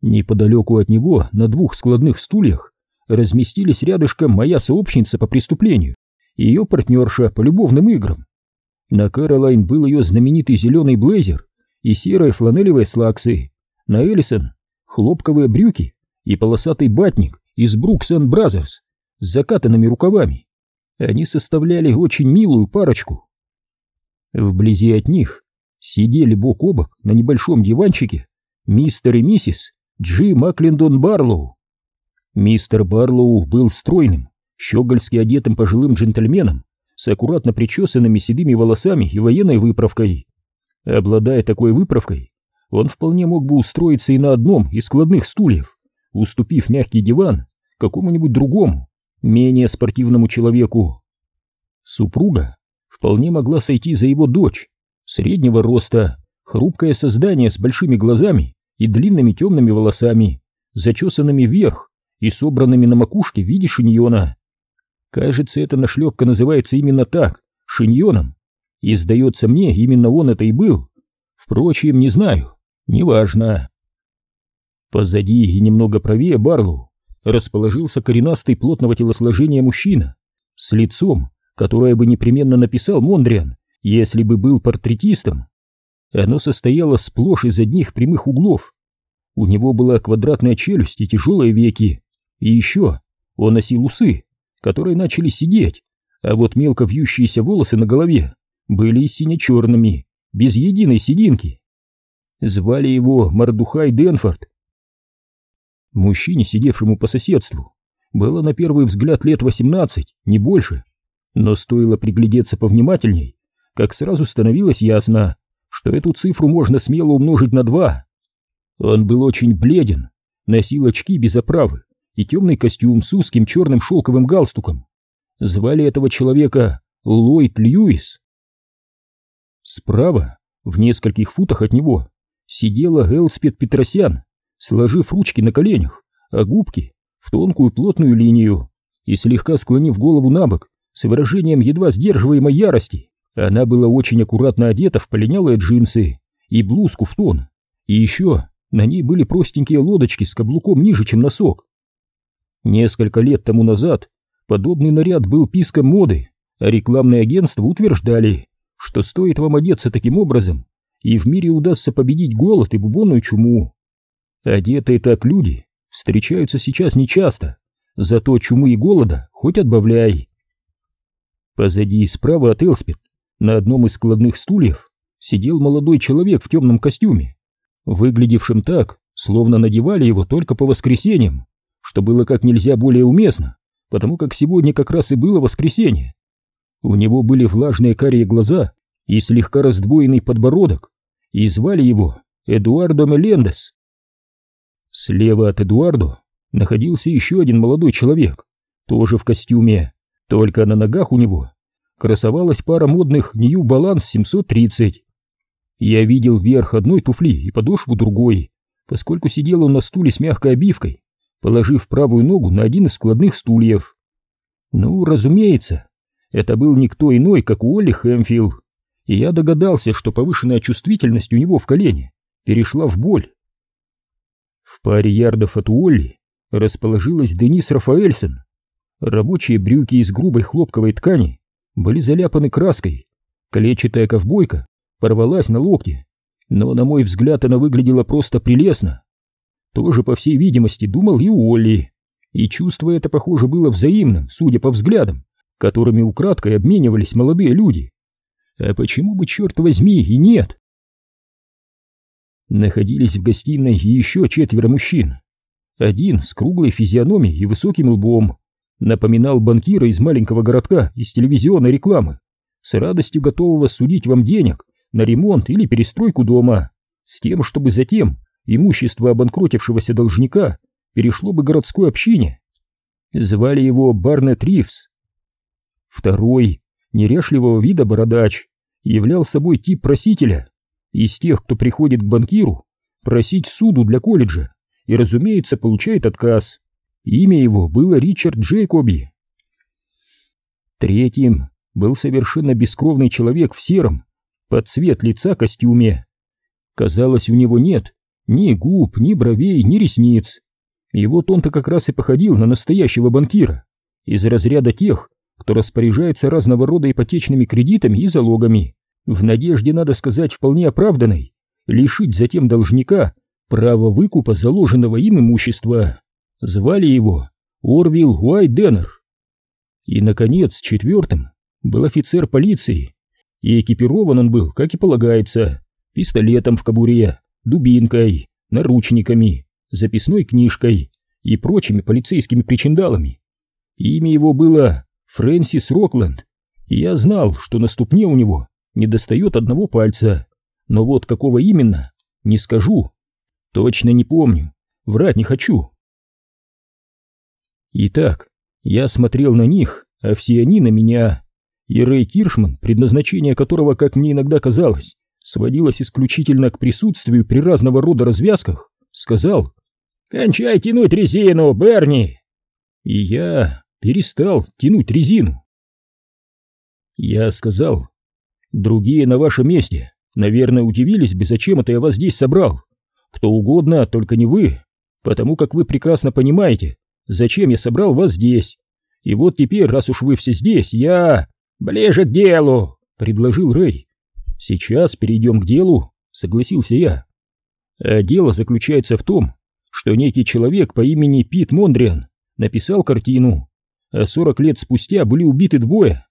Неподалеку от него, на двух складных стульях, разместились рядышком моя сообщница по преступлению и ее партнерша по любовным играм. На Кэролайн был ее знаменитый зеленый блейзер и серые фланелевые слаксы, на Эллисон — хлопковые брюки и полосатый батник из Brooks and Brothers с закатанными рукавами. Они составляли очень милую парочку. Вблизи от них сидели бок о бок на небольшом диванчике мистер и миссис Джи Маклендон Барлоу. Мистер Барлоу был стройным, щегольски одетым пожилым джентльменом с аккуратно причесанными седыми волосами и военной выправкой. Обладая такой выправкой, он вполне мог бы устроиться и на одном из складных стульев, уступив мягкий диван какому-нибудь другому, менее спортивному человеку. Супруга вполне могла сойти за его дочь, среднего роста, хрупкое создание с большими глазами и длинными темными волосами, зачесанными вверх и собранными на макушке в виде шиньона. Кажется, эта нашлепка называется именно так, шиньоном, и, сдается мне, именно он это и был. Впрочем, не знаю, неважно. Позади и немного правее Барлу расположился коренастый плотного телосложения мужчина с лицом, которое бы непременно написал Мондриан, если бы был портретистом. Оно состояло сплошь из одних прямых углов. У него была квадратная челюсть и тяжелые веки. И еще он носил усы, которые начали сидеть, а вот мелко вьющиеся волосы на голове были сине-черными, без единой сединки. Звали его Мардухай Денфорд. Мужчине, сидевшему по соседству, было на первый взгляд лет восемнадцать, не больше. Но стоило приглядеться повнимательней, как сразу становилось ясно, что эту цифру можно смело умножить на два. Он был очень бледен, носил очки без оправы и темный костюм с узким черным шелковым галстуком. Звали этого человека Ллойд Льюис. Справа, в нескольких футах от него, сидела Элспет Петросян, сложив ручки на коленях, а губки в тонкую плотную линию и слегка склонив голову на бок с выражением едва сдерживаемой ярости. Она была очень аккуратно одета в полинялые джинсы и блузку в тон, и еще на ней были простенькие лодочки с каблуком ниже, чем носок. Несколько лет тому назад подобный наряд был писком моды, а рекламные агентства утверждали, что стоит вам одеться таким образом, и в мире удастся победить голод и бубонную чуму. Одетые так люди встречаются сейчас нечасто, зато чумы и голода хоть отбавляй. Позади и справа от Элспет на одном из складных стульев сидел молодой человек в темном костюме, выглядевшим так, словно надевали его только по воскресеньям, что было как нельзя более уместно, потому как сегодня как раз и было воскресенье. У него были влажные карие глаза и слегка раздвоенный подбородок, и звали его Эдуардо Мелендес. Слева от Эдуардо находился еще один молодой человек, тоже в костюме, только на ногах у него красовалась пара модных New Balance 730. Я видел верх одной туфли и подошву другой, поскольку сидел он на стуле с мягкой обивкой, положив правую ногу на один из складных стульев. Ну, разумеется, это был никто иной, как Уолли Хэмфилл, и я догадался, что повышенная чувствительность у него в колене перешла в боль. В паре ярдов от Уолли расположилась Денис Рафаэльсон. Рабочие брюки из грубой хлопковой ткани были заляпаны краской. Клетчатая ковбойка порвалась на локте, но, на мой взгляд, она выглядела просто прелестно. Тоже, по всей видимости, думал и Уолли, и чувство это, похоже, было взаимным, судя по взглядам, которыми украдкой обменивались молодые люди. А почему бы, черт возьми, и нет? Находились в гостиной еще четверо мужчин. Один с круглой физиономией и высоким лбом, напоминал банкира из маленького городка из телевизионной рекламы, с радостью готового судить вам денег на ремонт или перестройку дома, с тем, чтобы затем имущество обанкротившегося должника перешло бы городской общине. Звали его Барнет Ривз. Второй, неряшливого вида бородач, являл собой тип просителя, из тех, кто приходит к банкиру просить суду для колледжа и, разумеется, получает отказ. Имя его было Ричард Джейкоби. Третьим был совершенно бескровный человек в сером, под цвет лица костюме. Казалось, у него нет ни губ, ни бровей, ни ресниц. И вот он-то как раз и походил на настоящего банкира, из разряда тех, кто распоряжается разного рода ипотечными кредитами и залогами, в надежде, надо сказать, вполне оправданной, лишить затем должника права выкупа заложенного им имущества. Звали его Орвилл Уайденнер. И, наконец, четвертым был офицер полиции, и экипирован он был, как и полагается, пистолетом в кобуре, дубинкой, наручниками, записной книжкой и прочими полицейскими причиндалами. Имя его было Фрэнсис Рокленд, и я знал, что на ступне у него недостает одного пальца, но вот какого именно, не скажу. Точно не помню, врать не хочу. Итак, я смотрел на них, а все они на меня. И Рэй Киршман, предназначение которого, как мне иногда казалось, сводилось исключительно к присутствию при разного рода развязках, сказал «Кончай тянуть резину, Берни!» И я перестал тянуть резину. Я сказал «Другие на вашем месте, наверное, удивились бы, зачем это я вас здесь собрал. Кто угодно, только не вы, потому как вы прекрасно понимаете, зачем я собрал вас здесь. И вот теперь, раз уж вы все здесь, я...» «Ближе к делу!» — предложил Рэй. «Сейчас перейдем к делу», — согласился я. А дело заключается в том, что некий человек по имени Пит Мондриан написал картину, а 40 лет спустя были убиты двое.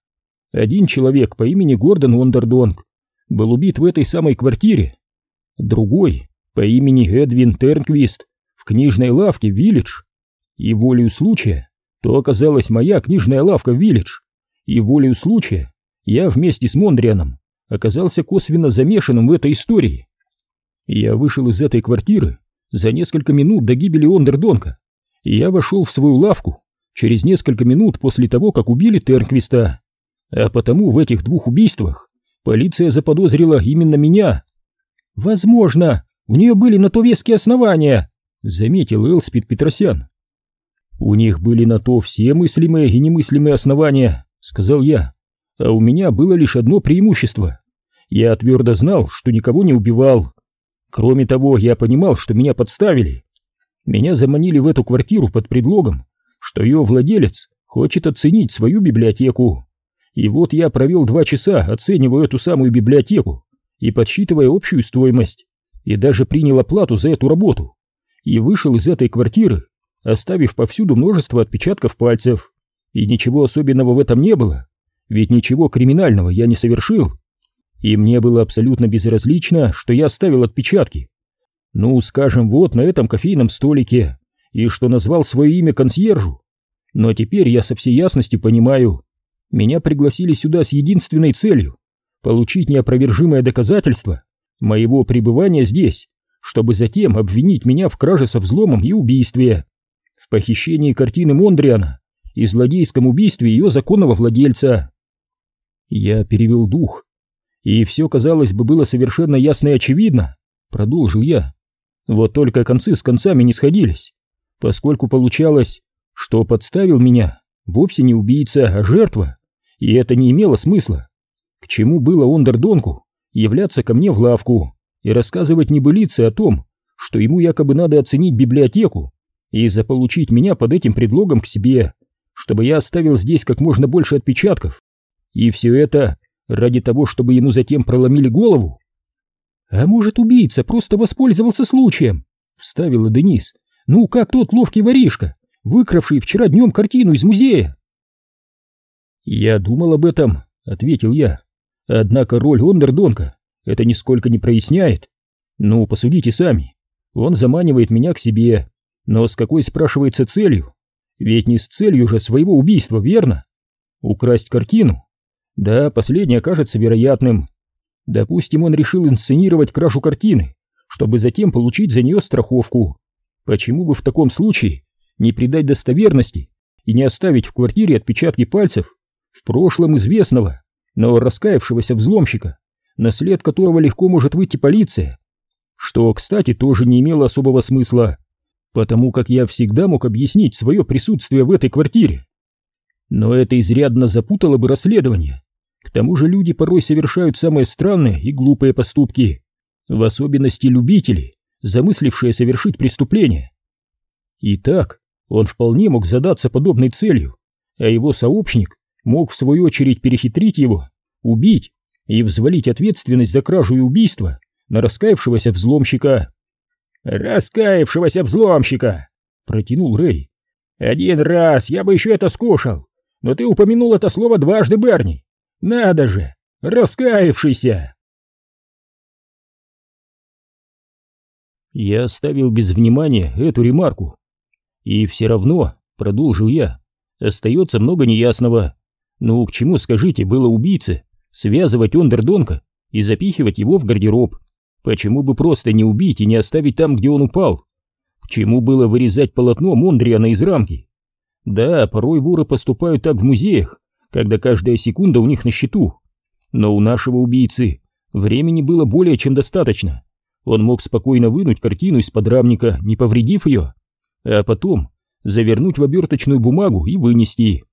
Один человек по имени Гордон Уондердонг был убит в этой самой квартире, другой по имени Эдвин Тернквист в книжной лавке Виллидж. И волею случая то оказалась моя книжная лавка Виллидж, и волею случая я вместе с Мондрианом оказался косвенно замешанным в этой истории. Я вышел из этой квартиры за несколько минут до гибели Ондердонка, и я вошел в свою лавку через несколько минут после того, как убили Тернквиста. А потому в этих двух убийствах полиция заподозрила именно меня. Возможно, у нее были на то веские основания, заметил Элспид Петросян. У них были на то все мыслимые и немыслимые основания, сказал я а у меня было лишь одно преимущество. Я твердо знал, что никого не убивал. Кроме того, я понимал, что меня подставили. Меня заманили в эту квартиру под предлогом, что ее владелец хочет оценить свою библиотеку. И вот я провел два часа, оценивая эту самую библиотеку и подсчитывая общую стоимость, и даже принял оплату за эту работу, и вышел из этой квартиры, оставив повсюду множество отпечатков пальцев. И ничего особенного в этом не было ведь ничего криминального я не совершил. И мне было абсолютно безразлично, что я оставил отпечатки. Ну, скажем, вот на этом кофейном столике, и что назвал свое имя консьержу. Но теперь я со всей ясностью понимаю, меня пригласили сюда с единственной целью — получить неопровержимое доказательство моего пребывания здесь, чтобы затем обвинить меня в краже со взломом и убийстве, в похищении картины Мондриана и злодейском убийстве ее законного владельца. Я перевел дух. И все, казалось бы, было совершенно ясно и очевидно, продолжил я. Вот только концы с концами не сходились, поскольку получалось, что подставил меня вовсе не убийца, а жертва, и это не имело смысла. К чему было Ондердонку являться ко мне в лавку и рассказывать небылицы о том, что ему якобы надо оценить библиотеку и заполучить меня под этим предлогом к себе, чтобы я оставил здесь как можно больше отпечатков. И все это ради того, чтобы ему затем проломили голову? А может, убийца просто воспользовался случаем? Вставила Денис. Ну, как тот ловкий воришка, выкравший вчера днем картину из музея. Я думал об этом, ответил я. Однако роль Ондердонка это нисколько не проясняет. Ну, посудите сами. Он заманивает меня к себе. Но с какой, спрашивается, целью? Ведь не с целью же своего убийства, верно? Украсть картину да, последнее кажется вероятным. Допустим, он решил инсценировать кражу картины, чтобы затем получить за нее страховку. Почему бы в таком случае не придать достоверности и не оставить в квартире отпечатки пальцев в прошлом известного, но раскаявшегося взломщика, на след которого легко может выйти полиция? Что, кстати, тоже не имело особого смысла, потому как я всегда мог объяснить свое присутствие в этой квартире. Но это изрядно запутало бы расследование. К тому же люди порой совершают самые странные и глупые поступки, в особенности любители, замыслившие совершить преступление. Итак, он вполне мог задаться подобной целью, а его сообщник мог в свою очередь перехитрить его, убить и взвалить ответственность за кражу и убийство на раскаявшегося взломщика. «Раскаявшегося взломщика!» — протянул Рэй. «Один раз я бы еще это скушал, но ты упомянул это слово дважды, Берни. Надо же, раскаявшийся!» Я оставил без внимания эту ремарку. И все равно, продолжил я, Остается много неясного. Ну, к чему, скажите, было убийце связывать Ондердонка и запихивать его в гардероб? Почему бы просто не убить и не оставить там, где он упал? К чему было вырезать полотно Мондриана из рамки? Да, порой воры поступают так в музеях, когда каждая секунда у них на счету. Но у нашего убийцы времени было более чем достаточно. Он мог спокойно вынуть картину из-под рамника, не повредив ее, а потом завернуть в оберточную бумагу и вынести.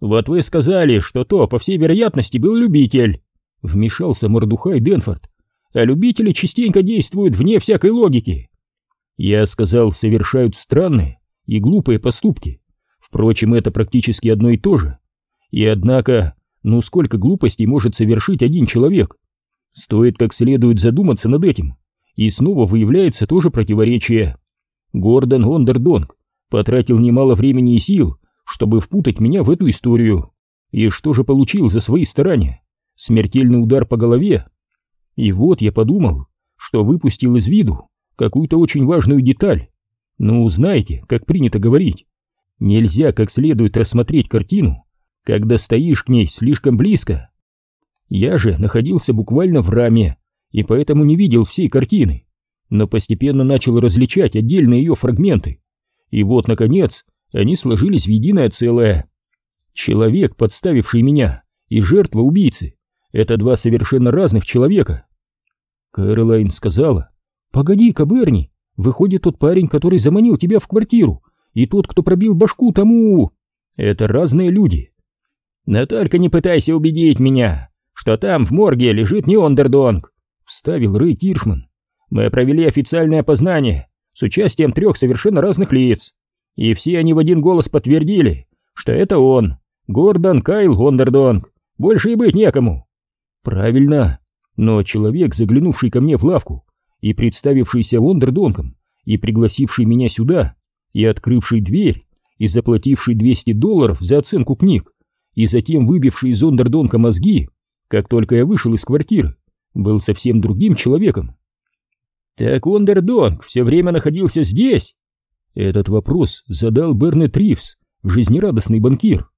«Вот вы сказали, что то, по всей вероятности, был любитель», — вмешался Мордухай Денфорд. «А любители частенько действуют вне всякой логики». Я сказал, совершают странные и глупые поступки. Впрочем, это практически одно и то же. И однако, ну сколько глупостей может совершить один человек? Стоит как следует задуматься над этим, и снова выявляется тоже противоречие. Гордон Ондердонг потратил немало времени и сил, чтобы впутать меня в эту историю. И что же получил за свои старания? Смертельный удар по голове? И вот я подумал, что выпустил из виду какую-то очень важную деталь. Ну, знаете, как принято говорить, нельзя как следует рассмотреть картину, когда стоишь к ней слишком близко. Я же находился буквально в раме, и поэтому не видел всей картины, но постепенно начал различать отдельные ее фрагменты. И вот, наконец, они сложились в единое целое. Человек, подставивший меня, и жертва убийцы — это два совершенно разных человека. Кэролайн сказала, «Погоди-ка, Берни, выходит тот парень, который заманил тебя в квартиру, и тот, кто пробил башку тому...» «Это разные люди». «Но только не пытайся убедить меня, что там в морге лежит не Ондердонг», — вставил Рэй Киршман. «Мы провели официальное опознание с участием трех совершенно разных лиц, и все они в один голос подтвердили, что это он, Гордон Кайл Ондердонг, больше и быть некому». «Правильно, но человек, заглянувший ко мне в лавку и представившийся Ондердонком, и пригласивший меня сюда, и открывший дверь, и заплативший 200 долларов за оценку книг, и затем выбивший из Ондердонка мозги, как только я вышел из квартиры, был совсем другим человеком. «Так Ондердонг все время находился здесь?» Этот вопрос задал Бернет Ривз, жизнерадостный банкир.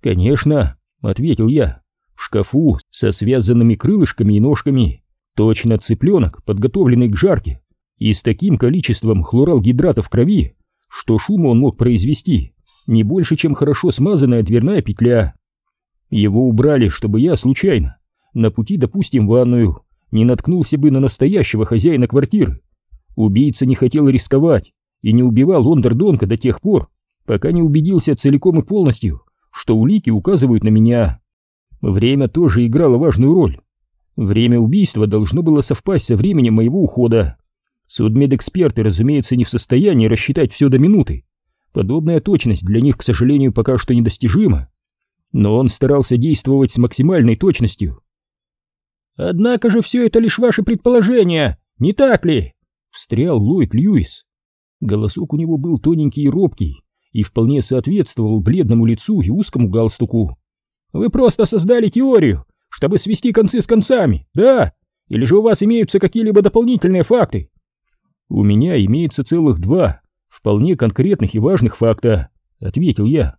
«Конечно», — ответил я, — «в шкафу со связанными крылышками и ножками, точно цыпленок, подготовленный к жарке, и с таким количеством хлоралгидрата в крови, что шума он мог произвести не больше, чем хорошо смазанная дверная петля. Его убрали, чтобы я случайно, на пути, допустим, в ванную, не наткнулся бы на настоящего хозяина квартиры. Убийца не хотел рисковать и не убивал Ондердонка до тех пор, пока не убедился целиком и полностью, что улики указывают на меня. Время тоже играло важную роль. Время убийства должно было совпасть со временем моего ухода. Судмедэксперты, разумеется, не в состоянии рассчитать все до минуты. Подобная точность для них, к сожалению, пока что недостижима но он старался действовать с максимальной точностью. «Однако же все это лишь ваши предположения, не так ли?» — встрял Ллойд Льюис. Голосок у него был тоненький и робкий, и вполне соответствовал бледному лицу и узкому галстуку. «Вы просто создали теорию, чтобы свести концы с концами, да? Или же у вас имеются какие-либо дополнительные факты?» «У меня имеется целых два, вполне конкретных и важных факта», — ответил я.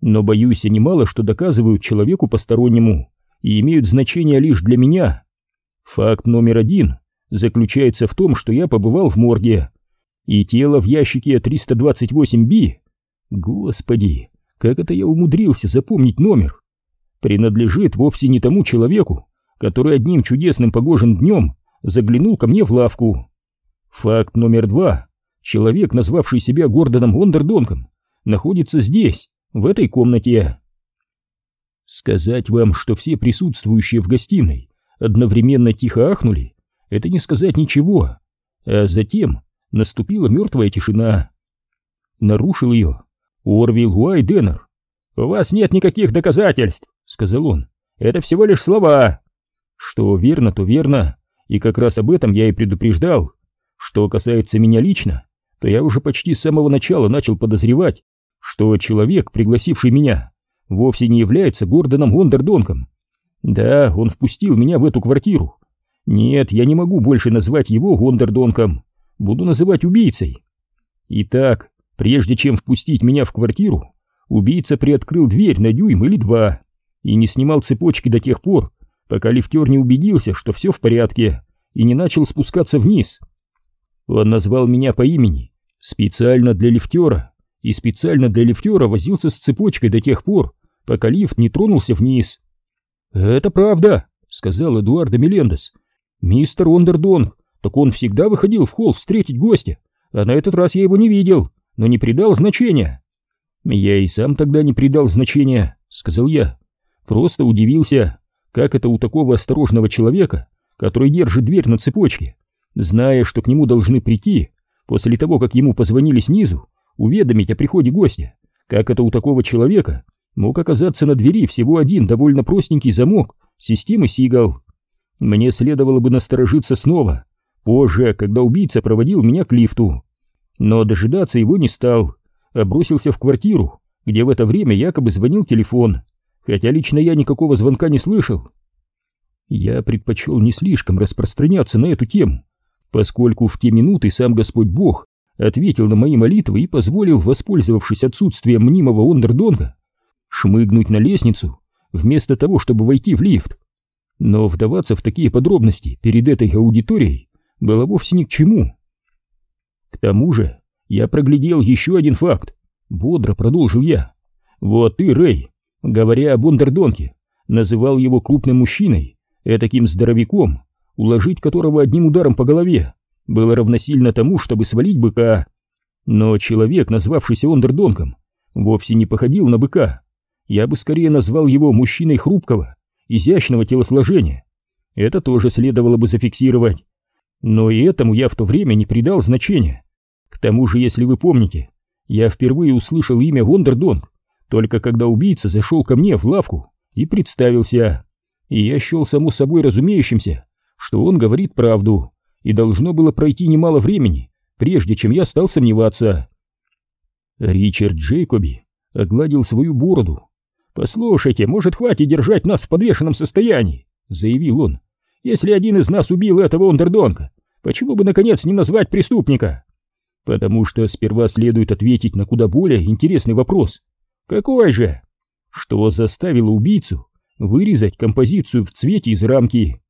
Но, боюсь, они мало что доказывают человеку постороннему и имеют значение лишь для меня. Факт номер один заключается в том, что я побывал в морге, и тело в ящике 328-Би, господи, как это я умудрился запомнить номер, принадлежит вовсе не тому человеку, который одним чудесным погожим днем заглянул ко мне в лавку. Факт номер два. Человек, назвавший себя Гордоном Ондердонком, находится здесь, в этой комнате. Сказать вам, что все присутствующие в гостиной одновременно тихо ахнули, это не сказать ничего, а затем наступила мертвая тишина. Нарушил ее Орвилл Уайденнер. «У вас нет никаких доказательств», — сказал он. «Это всего лишь слова». Что верно, то верно, и как раз об этом я и предупреждал. Что касается меня лично, то я уже почти с самого начала начал подозревать, что человек, пригласивший меня, вовсе не является Гордоном Гондердонком. Да, он впустил меня в эту квартиру. Нет, я не могу больше назвать его Гондердонком. Буду называть убийцей. Итак, прежде чем впустить меня в квартиру, убийца приоткрыл дверь на дюйм или два и не снимал цепочки до тех пор, пока лифтер не убедился, что все в порядке, и не начал спускаться вниз. Он назвал меня по имени, специально для лифтера, и специально для лифтера возился с цепочкой до тех пор, пока лифт не тронулся вниз. «Это правда», — сказал Эдуардо Мелендес. «Мистер Ондердонг, так он всегда выходил в холл встретить гостя, а на этот раз я его не видел, но не придал значения». «Я и сам тогда не придал значения», — сказал я. «Просто удивился, как это у такого осторожного человека, который держит дверь на цепочке, зная, что к нему должны прийти, после того, как ему позвонили снизу, уведомить о приходе гостя, как это у такого человека мог оказаться на двери всего один довольно простенький замок системы Сигал. Мне следовало бы насторожиться снова, позже, когда убийца проводил меня к лифту. Но дожидаться его не стал, а бросился в квартиру, где в это время якобы звонил телефон, хотя лично я никакого звонка не слышал. Я предпочел не слишком распространяться на эту тему, поскольку в те минуты сам Господь Бог ответил на мои молитвы и позволил, воспользовавшись отсутствием мнимого Ондердонга, шмыгнуть на лестницу, вместо того, чтобы войти в лифт. Но вдаваться в такие подробности перед этой аудиторией было вовсе ни к чему. К тому же я проглядел еще один факт. Бодро продолжил я. Вот ты, Рэй, говоря об Ондердонке, называл его крупным мужчиной, этаким здоровяком, уложить которого одним ударом по голове было равносильно тому, чтобы свалить быка. Но человек, назвавшийся Ондердонком, вовсе не походил на быка. Я бы скорее назвал его мужчиной хрупкого, изящного телосложения. Это тоже следовало бы зафиксировать. Но и этому я в то время не придал значения. К тому же, если вы помните, я впервые услышал имя Вондердонг, только когда убийца зашел ко мне в лавку и представился. И я счел само собой разумеющимся, что он говорит правду, и должно было пройти немало времени, прежде чем я стал сомневаться. Ричард Джейкоби огладил свою бороду. «Послушайте, может, хватит держать нас в подвешенном состоянии?» — заявил он. «Если один из нас убил этого Ондердонка, почему бы, наконец, не назвать преступника?» «Потому что сперва следует ответить на куда более интересный вопрос. Какой же?» «Что заставило убийцу вырезать композицию в цвете из рамки?»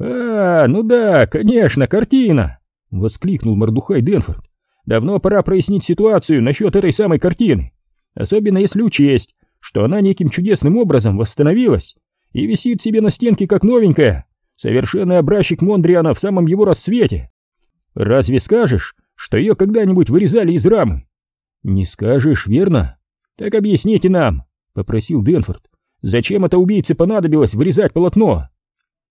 «А, ну да, конечно, картина!» — воскликнул Мордухай Денфорд. «Давно пора прояснить ситуацию насчет этой самой картины, особенно если учесть, что она неким чудесным образом восстановилась и висит себе на стенке как новенькая, совершенный образчик Мондриана в самом его расцвете. Разве скажешь, что ее когда-нибудь вырезали из рамы?» «Не скажешь, верно?» «Так объясните нам», — попросил Денфорд, «зачем это убийце понадобилось вырезать полотно?»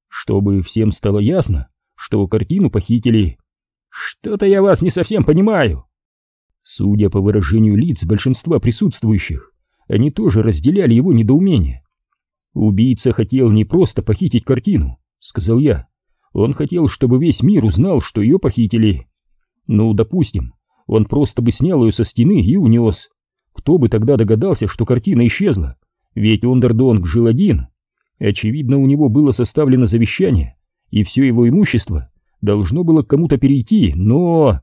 Чтобы всем стало ясно, что картину похитили. Что-то я вас не совсем понимаю. Судя по выражению лиц большинства присутствующих, они тоже разделяли его недоумение. Убийца хотел не просто похитить картину, сказал я. Он хотел, чтобы весь мир узнал, что ее похитили. Ну, допустим, он просто бы снял ее со стены и унес. Кто бы тогда догадался, что картина исчезла? Ведь Ондердонг жил один. Очевидно, у него было составлено завещание, и все его имущество должно было к кому-то перейти, но...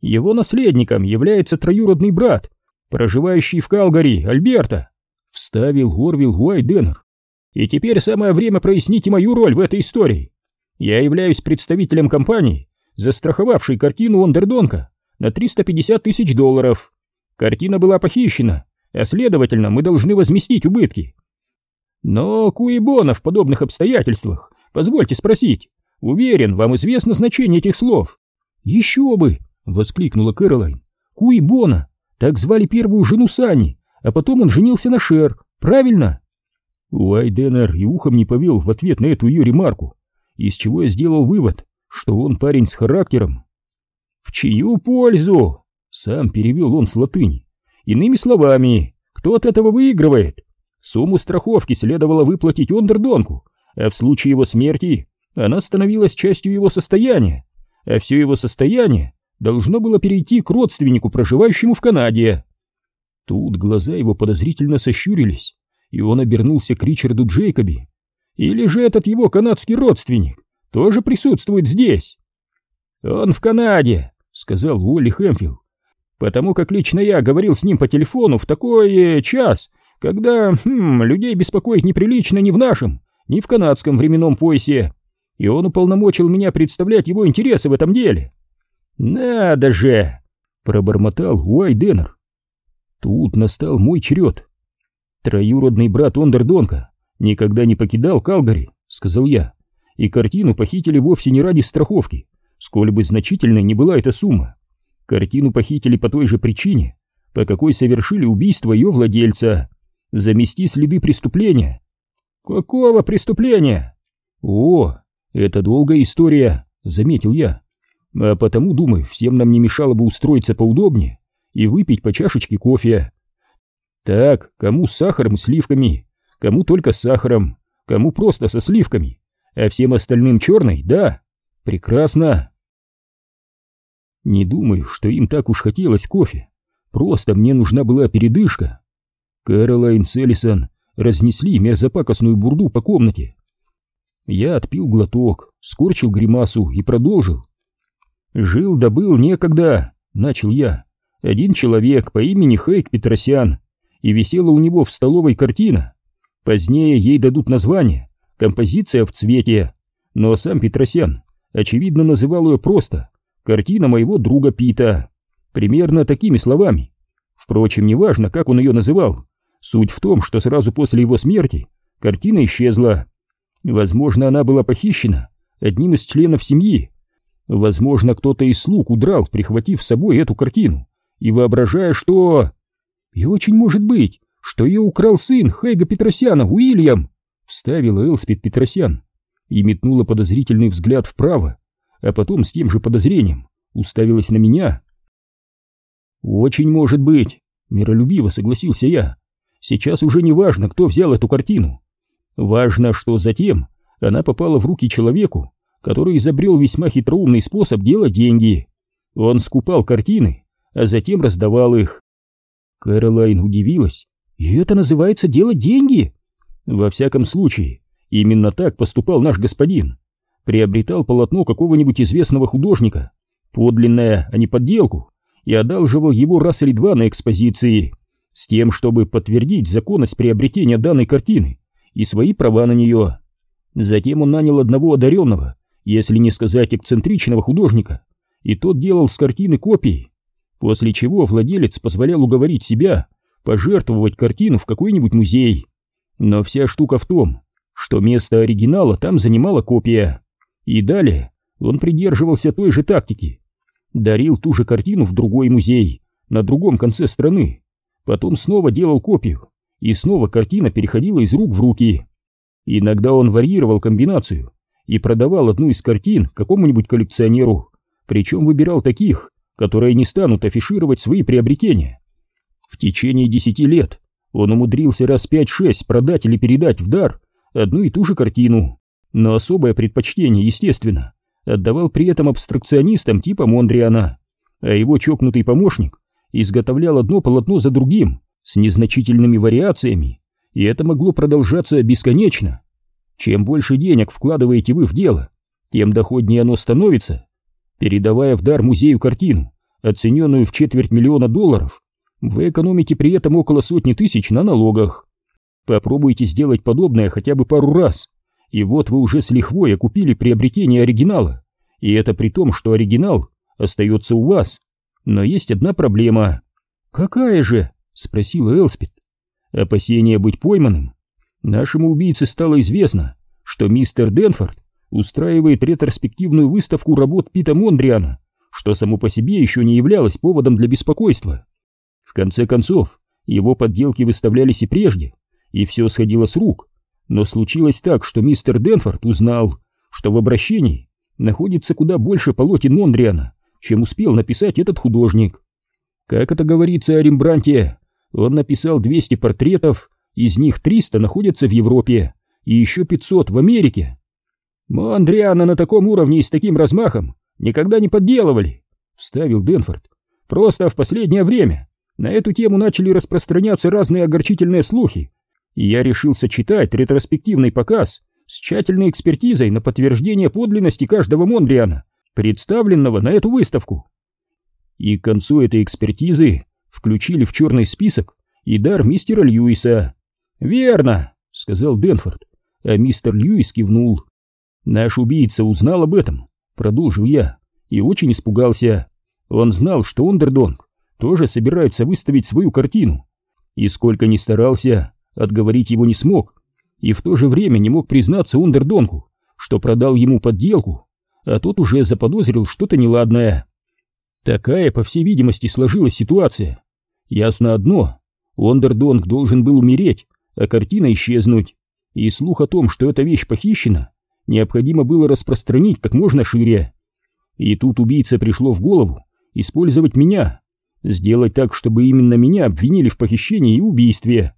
Его наследником является троюродный брат, проживающий в Калгари, Альберта, вставил Горвилл Уайденер. И теперь самое время прояснить и мою роль в этой истории. Я являюсь представителем компании, застраховавшей картину Ондердонка на 350 тысяч долларов. Картина была похищена, а следовательно, мы должны возместить убытки. Но Куибона в подобных обстоятельствах, позвольте спросить, уверен, вам известно значение этих слов? Еще бы, воскликнула Кэролайн. Куибона, так звали первую жену Сани, а потом он женился на Шер, правильно? Уайденер и ухом не повел в ответ на эту ее ремарку, из чего я сделал вывод, что он парень с характером. «В чью пользу?» — сам перевел он с латыни. «Иными словами, кто от этого выигрывает?» Сумму страховки следовало выплатить Ондердонку, а в случае его смерти она становилась частью его состояния, а все его состояние должно было перейти к родственнику, проживающему в Канаде. Тут глаза его подозрительно сощурились, и он обернулся к Ричарду Джейкоби. Или же этот его канадский родственник тоже присутствует здесь? «Он в Канаде», — сказал Уолли Хэмфилл. потому как лично я говорил с ним по телефону в такой э, час, когда хм, людей беспокоить неприлично ни в нашем, ни в канадском временном поясе, и он уполномочил меня представлять его интересы в этом деле. «Надо же!» — пробормотал Уайденер. Тут настал мой черед. Троюродный брат Ондердонка никогда не покидал Калгари, сказал я, и картину похитили вовсе не ради страховки, сколь бы значительной не была эта сумма. Картину похитили по той же причине, по какой совершили убийство ее владельца. Замести следы преступления. Какого преступления? О, это долгая история, заметил я. А потому, думаю, всем нам не мешало бы устроиться поудобнее и выпить по чашечке кофе. Так, кому с сахаром и сливками, кому только с сахаром, кому просто со сливками, а всем остальным черный, да? Прекрасно. Не думаю, что им так уж хотелось кофе. Просто мне нужна была передышка. Кэролайн с Эллисон разнесли мерзопакостную бурду по комнате. Я отпил глоток, скорчил гримасу и продолжил. «Жил да был некогда», — начал я. «Один человек по имени Хейк Петросян, и висела у него в столовой картина. Позднее ей дадут название «Композиция в цвете», но сам Петросян, очевидно, называл ее просто «Картина моего друга Пита». Примерно такими словами. Впрочем, неважно, как он ее называл. Суть в том, что сразу после его смерти картина исчезла. Возможно, она была похищена одним из членов семьи, Возможно, кто-то из слуг удрал, прихватив с собой эту картину, и воображая, что... И очень может быть, что ее украл сын Хейга Петросяна, Уильям, вставила Элспид Петросян и метнула подозрительный взгляд вправо, а потом с тем же подозрением уставилась на меня. «Очень может быть», — миролюбиво согласился я. «Сейчас уже не важно, кто взял эту картину. Важно, что затем она попала в руки человеку, который изобрел весьма хитроумный способ делать деньги. Он скупал картины, а затем раздавал их. Кэролайн удивилась. «И это называется делать деньги?» «Во всяком случае, именно так поступал наш господин. Приобретал полотно какого-нибудь известного художника, подлинное, а не подделку, и одалживал его раз или два на экспозиции, с тем, чтобы подтвердить законность приобретения данной картины и свои права на нее. Затем он нанял одного одаренного, если не сказать эксцентричного художника, и тот делал с картины копии, после чего владелец позволял уговорить себя пожертвовать картину в какой-нибудь музей. Но вся штука в том, что место оригинала там занимала копия. И далее он придерживался той же тактики. Дарил ту же картину в другой музей, на другом конце страны. Потом снова делал копию, и снова картина переходила из рук в руки. Иногда он варьировал комбинацию, и продавал одну из картин какому-нибудь коллекционеру, причем выбирал таких, которые не станут афишировать свои приобретения. В течение десяти лет он умудрился раз пять-шесть продать или передать в дар одну и ту же картину, но особое предпочтение, естественно, отдавал при этом абстракционистам типа Мондриана, а его чокнутый помощник изготовлял одно полотно за другим с незначительными вариациями, и это могло продолжаться бесконечно. Чем больше денег вкладываете вы в дело, тем доходнее оно становится. Передавая в дар музею картину, оцененную в четверть миллиона долларов, вы экономите при этом около сотни тысяч на налогах. Попробуйте сделать подобное хотя бы пару раз, и вот вы уже с лихвой окупили приобретение оригинала, и это при том, что оригинал остается у вас. Но есть одна проблема. «Какая же?» — спросила Элспид. «Опасение быть пойманным Нашему убийце стало известно, что мистер Денфорд устраивает ретроспективную выставку работ Пита Мондриана, что само по себе еще не являлось поводом для беспокойства. В конце концов, его подделки выставлялись и прежде, и все сходило с рук, но случилось так, что мистер Денфорд узнал, что в обращении находится куда больше полотен Мондриана, чем успел написать этот художник. Как это говорится о Рембранте, он написал 200 портретов, из них 300 находятся в Европе и еще 500 в Америке. Андриана на таком уровне и с таким размахом никогда не подделывали, вставил Денфорд. Просто в последнее время на эту тему начали распространяться разные огорчительные слухи, и я решил сочетать ретроспективный показ с тщательной экспертизой на подтверждение подлинности каждого Мондриана, представленного на эту выставку. И к концу этой экспертизы включили в черный список и дар мистера Льюиса. «Верно», — сказал Денфорд, а мистер Льюис кивнул. «Наш убийца узнал об этом», — продолжил я, и очень испугался. Он знал, что Ондердонг тоже собирается выставить свою картину, и сколько ни старался, отговорить его не смог, и в то же время не мог признаться Ондердонгу, что продал ему подделку, а тот уже заподозрил что-то неладное. Такая, по всей видимости, сложилась ситуация. Ясно одно, Ондердонг должен был умереть, а картина исчезнуть, и слух о том, что эта вещь похищена, необходимо было распространить как можно шире. И тут убийце пришло в голову использовать меня, сделать так, чтобы именно меня обвинили в похищении и убийстве,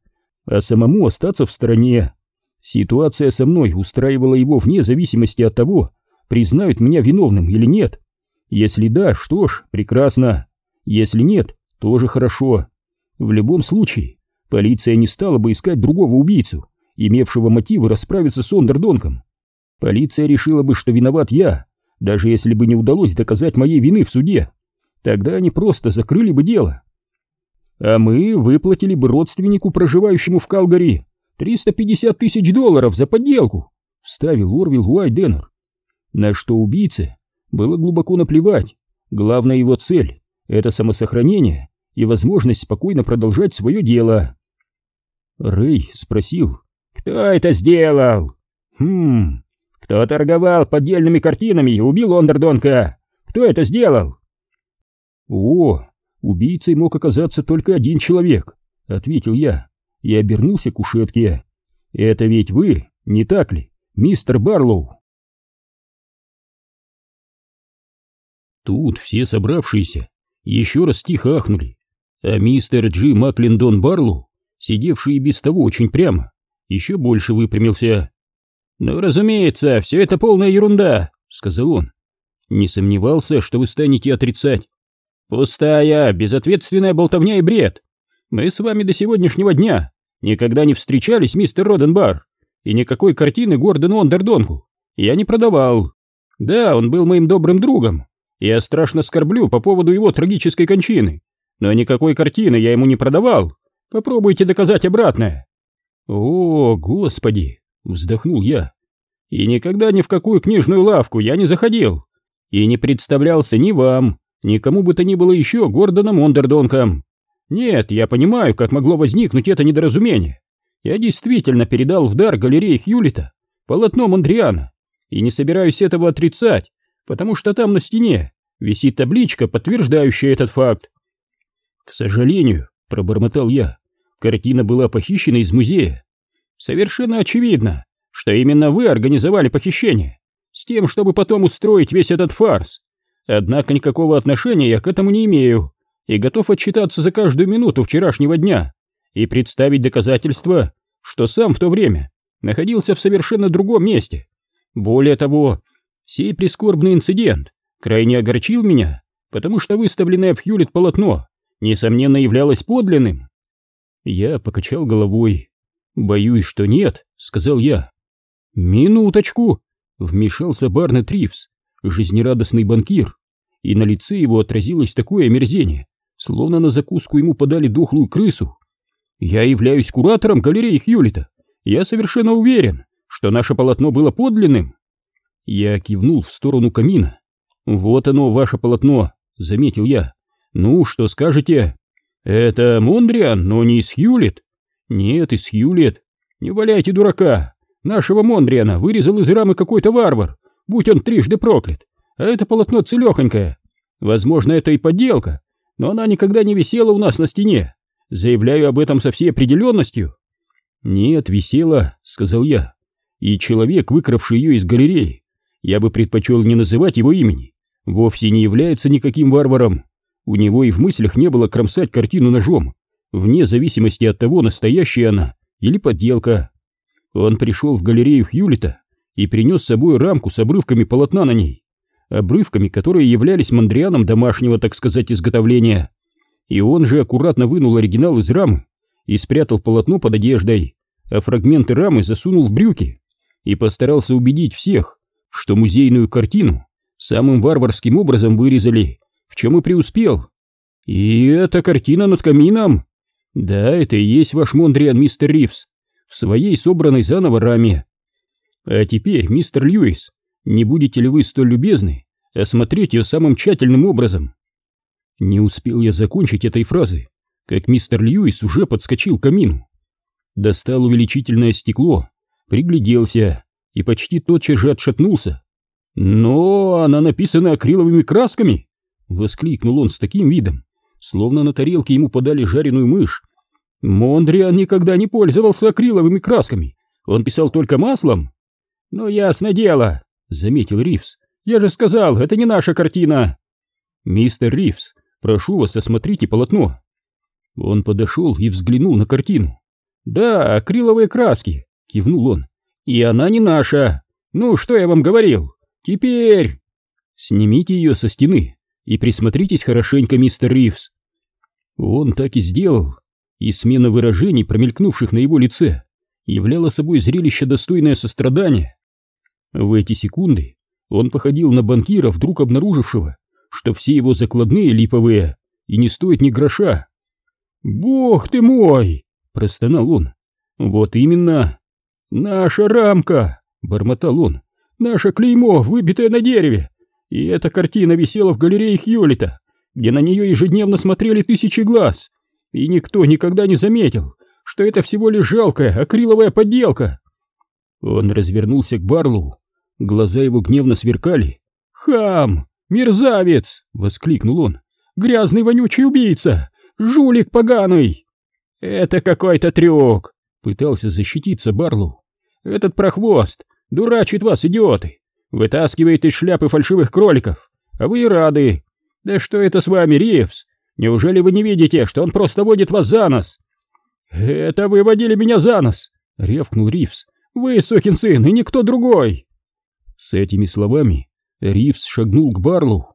а самому остаться в стороне. Ситуация со мной устраивала его вне зависимости от того, признают меня виновным или нет. Если да, что ж, прекрасно. Если нет, тоже хорошо. В любом случае, полиция не стала бы искать другого убийцу, имевшего мотивы расправиться с Ондердонком. Полиция решила бы, что виноват я, даже если бы не удалось доказать моей вины в суде. Тогда они просто закрыли бы дело. А мы выплатили бы родственнику, проживающему в Калгари, 350 тысяч долларов за подделку, вставил Орвилл Уайденер. На что убийце было глубоко наплевать. Главная его цель — это самосохранение и возможность спокойно продолжать свое дело. Рэй спросил, кто это сделал? Хм, кто торговал поддельными картинами и убил Ондердонка? Кто это сделал? О, убийцей мог оказаться только один человек, ответил я и обернулся к кушетке. Это ведь вы, не так ли, мистер Барлоу? Тут все собравшиеся еще раз тихо ахнули, а мистер Джи Маклиндон Барлоу, сидевший и без того очень прямо, еще больше выпрямился. «Ну, разумеется, все это полная ерунда», — сказал он. «Не сомневался, что вы станете отрицать. Пустая, безответственная болтовня и бред. Мы с вами до сегодняшнего дня никогда не встречались, мистер Роденбар, и никакой картины Гордону Ондердонку я не продавал. Да, он был моим добрым другом. Я страшно скорблю по поводу его трагической кончины, но никакой картины я ему не продавал. Попробуйте доказать обратное. О, господи, вздохнул я. И никогда ни в какую книжную лавку я не заходил. И не представлялся ни вам, ни кому бы то ни было еще Гордоном Ондердонком. Нет, я понимаю, как могло возникнуть это недоразумение. Я действительно передал в дар галерее Хьюлита полотно Мондриана, и не собираюсь этого отрицать, потому что там на стене висит табличка, подтверждающая этот факт. К сожалению, пробормотал я, картина была похищена из музея. Совершенно очевидно, что именно вы организовали похищение, с тем, чтобы потом устроить весь этот фарс. Однако никакого отношения я к этому не имею и готов отчитаться за каждую минуту вчерашнего дня и представить доказательства, что сам в то время находился в совершенно другом месте. Более того, сей прискорбный инцидент крайне огорчил меня, потому что выставленное в Хьюлит полотно, несомненно, являлось подлинным. Я покачал головой. «Боюсь, что нет», — сказал я. «Минуточку!» — вмешался Барнет Ривз, жизнерадостный банкир, и на лице его отразилось такое омерзение, словно на закуску ему подали дохлую крысу. «Я являюсь куратором галереи Хьюлита. Я совершенно уверен, что наше полотно было подлинным». Я кивнул в сторону камина. «Вот оно, ваше полотно», — заметил я. «Ну, что скажете?» «Это Мондриан, но не из Хьюлит?» «Нет, из Хьюлит. Не валяйте дурака. Нашего Мондриана вырезал из рамы какой-то варвар, будь он трижды проклят. А это полотно целехонькое. Возможно, это и подделка, но она никогда не висела у нас на стене. Заявляю об этом со всей определенностью». «Нет, висела», — сказал я. «И человек, выкравший ее из галереи, я бы предпочел не называть его имени, вовсе не является никаким варваром. У него и в мыслях не было кромсать картину ножом, вне зависимости от того, настоящая она или подделка. Он пришел в галерею Хьюлита и принес с собой рамку с обрывками полотна на ней, обрывками, которые являлись мандрианом домашнего, так сказать, изготовления. И он же аккуратно вынул оригинал из рамы и спрятал полотно под одеждой, а фрагменты рамы засунул в брюки и постарался убедить всех, что музейную картину самым варварским образом вырезали в чем и преуспел. И эта картина над камином? Да, это и есть ваш Мондриан, мистер Ривз, в своей собранной заново раме. А теперь, мистер Льюис, не будете ли вы столь любезны осмотреть ее самым тщательным образом? Не успел я закончить этой фразы, как мистер Льюис уже подскочил к камину. Достал увеличительное стекло, пригляделся и почти тотчас же отшатнулся. «Но она написана акриловыми красками!» — воскликнул он с таким видом, словно на тарелке ему подали жареную мышь. «Мондриан никогда не пользовался акриловыми красками, он писал только маслом». «Ну, ясно дело», — заметил Ривз. «Я же сказал, это не наша картина». «Мистер Ривз, прошу вас, осмотрите полотно». Он подошел и взглянул на картину. «Да, акриловые краски», — кивнул он. «И она не наша. Ну, что я вам говорил? Теперь...» «Снимите ее со стены и присмотритесь хорошенько, мистер Ривз». Он так и сделал, и смена выражений, промелькнувших на его лице, являла собой зрелище достойное сострадания. В эти секунды он походил на банкира, вдруг обнаружившего, что все его закладные липовые и не стоят ни гроша. «Бог ты мой!» — простонал он. «Вот именно!» «Наша рамка!» — бормотал он. «Наше клеймо, выбитое на дереве! И эта картина висела в галерее Хьюлита, где на нее ежедневно смотрели тысячи глаз, и никто никогда не заметил, что это всего лишь жалкая акриловая подделка!» Он развернулся к Барлоу, глаза его гневно сверкали. «Хам! Мерзавец!» — воскликнул он. «Грязный вонючий убийца! Жулик поганый!» «Это какой-то трюк!» — пытался защититься Барлоу. «Этот прохвост дурачит вас, идиоты! Вытаскивает из шляпы фальшивых кроликов, а вы и рады! Да что это с вами, Ривз? Неужели вы не видите, что он просто водит вас за нос?» «Это вы водили меня за нос!» — ревкнул Ривз. «Вы, сукин сын, и никто другой!» С этими словами Ривз шагнул к Барлоу.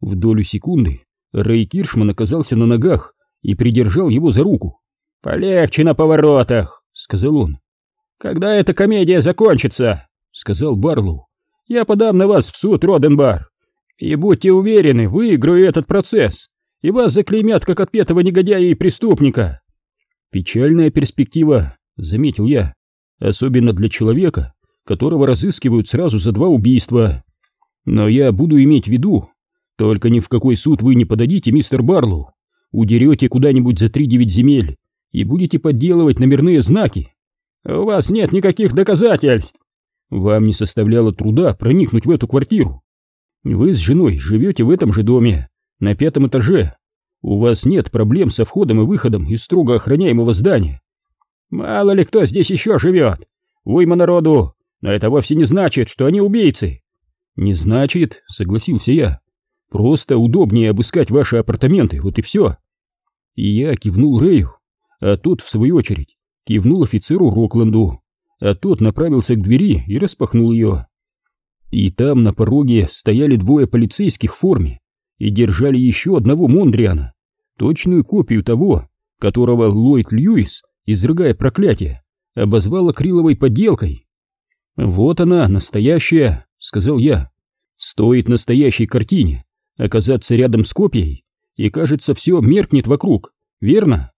В долю секунды Рэй Киршман оказался на ногах и придержал его за руку. «Полегче на поворотах», — сказал он. «Когда эта комедия закончится», — сказал Барлоу, — «я подам на вас в суд, Роденбар. И будьте уверены, выиграю этот процесс, и вас заклеймят как отпетого негодяя и преступника». «Печальная перспектива», — заметил я, — «особенно для человека, которого разыскивают сразу за два убийства. Но я буду иметь в виду, только ни в какой суд вы не подадите, мистер Барлоу. Удерете куда-нибудь за три-девять земель и будете подделывать номерные знаки. У вас нет никаких доказательств. Вам не составляло труда проникнуть в эту квартиру. Вы с женой живете в этом же доме, на пятом этаже. У вас нет проблем со входом и выходом из строго охраняемого здания. Мало ли кто здесь еще живет. Уйма народу, но это вовсе не значит, что они убийцы. Не значит, согласился я. Просто удобнее обыскать ваши апартаменты, вот и все. И я кивнул Рэю, а тот, в свою очередь, кивнул офицеру Рокленду, а тот направился к двери и распахнул ее. И там на пороге стояли двое полицейских в форме и держали еще одного Мондриана, точную копию того, которого Ллойд Льюис, изрыгая проклятие, обозвал акриловой подделкой. «Вот она, настоящая», — сказал я. «Стоит настоящей картине оказаться рядом с копией, и, кажется, все меркнет вокруг, верно?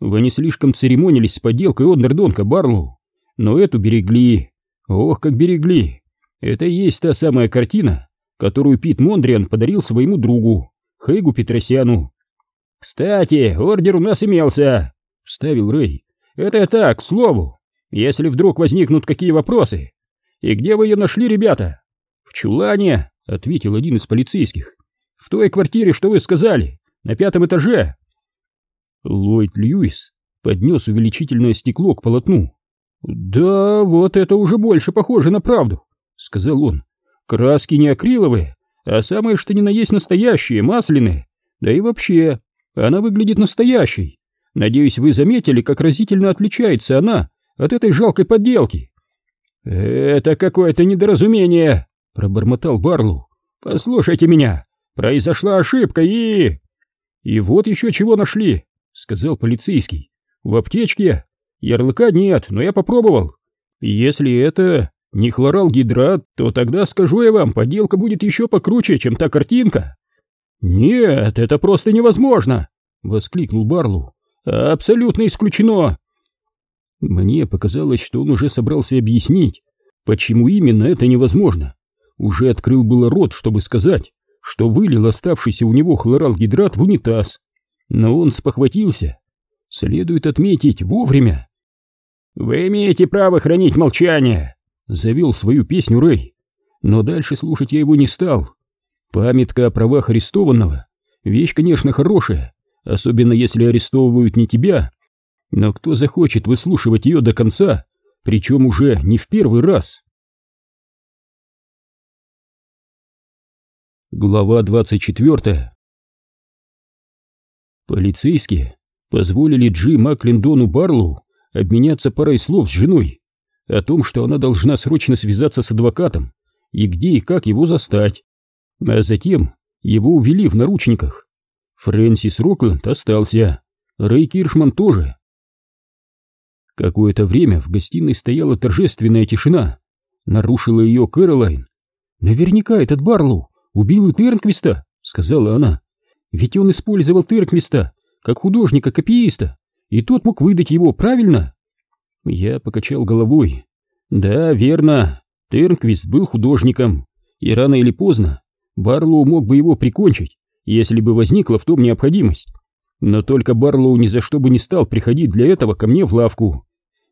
Вы не слишком церемонились с подделкой Однердонка Барлоу, но эту берегли. Ох, как берегли! Это и есть та самая картина, которую Пит Мондриан подарил своему другу, Хейгу Петросяну. «Кстати, ордер у нас имелся», — вставил Рэй. «Это так, к слову, если вдруг возникнут какие вопросы. И где вы ее нашли, ребята?» «В чулане», — ответил один из полицейских. В той квартире, что вы сказали, на пятом этаже. Ллойд Льюис поднес увеличительное стекло к полотну. «Да, вот это уже больше похоже на правду», — сказал он. «Краски не акриловые, а самые что ни на есть настоящие, масляные. Да и вообще, она выглядит настоящей. Надеюсь, вы заметили, как разительно отличается она от этой жалкой подделки». «Это какое-то недоразумение», — пробормотал Барлу. «Послушайте меня, Произошла ошибка и... И вот еще чего нашли, сказал полицейский. В аптечке. Ярлыка нет, но я попробовал. Если это не хлоралгидрат, то тогда, скажу я вам, подделка будет еще покруче, чем та картинка. «Нет, это просто невозможно!» — воскликнул Барлоу. «Абсолютно исключено!» Мне показалось, что он уже собрался объяснить, почему именно это невозможно. Уже открыл было рот, чтобы сказать, что вылил оставшийся у него хлоралгидрат в унитаз. Но он спохватился. Следует отметить вовремя. «Вы имеете право хранить молчание!» — завел свою песню Рэй. Но дальше слушать я его не стал. Памятка о правах арестованного — вещь, конечно, хорошая, особенно если арестовывают не тебя. Но кто захочет выслушивать ее до конца, причем уже не в первый раз? Глава 24 Полицейские позволили Джи Маклиндону Барлоу обменяться парой слов с женой о том, что она должна срочно связаться с адвокатом и где и как его застать. А затем его увели в наручниках. Фрэнсис Рокленд остался, Рэй Киршман тоже. Какое-то время в гостиной стояла торжественная тишина. Нарушила ее Кэролайн. «Наверняка этот Барлоу убил и Тернквиста», — сказала она. «Ведь он использовал Тернквиста как художника-копииста, и тот мог выдать его, правильно?» Я покачал головой. «Да, верно. Тернквист был художником, и рано или поздно Барлоу мог бы его прикончить, если бы возникла в том необходимость. Но только Барлоу ни за что бы не стал приходить для этого ко мне в лавку.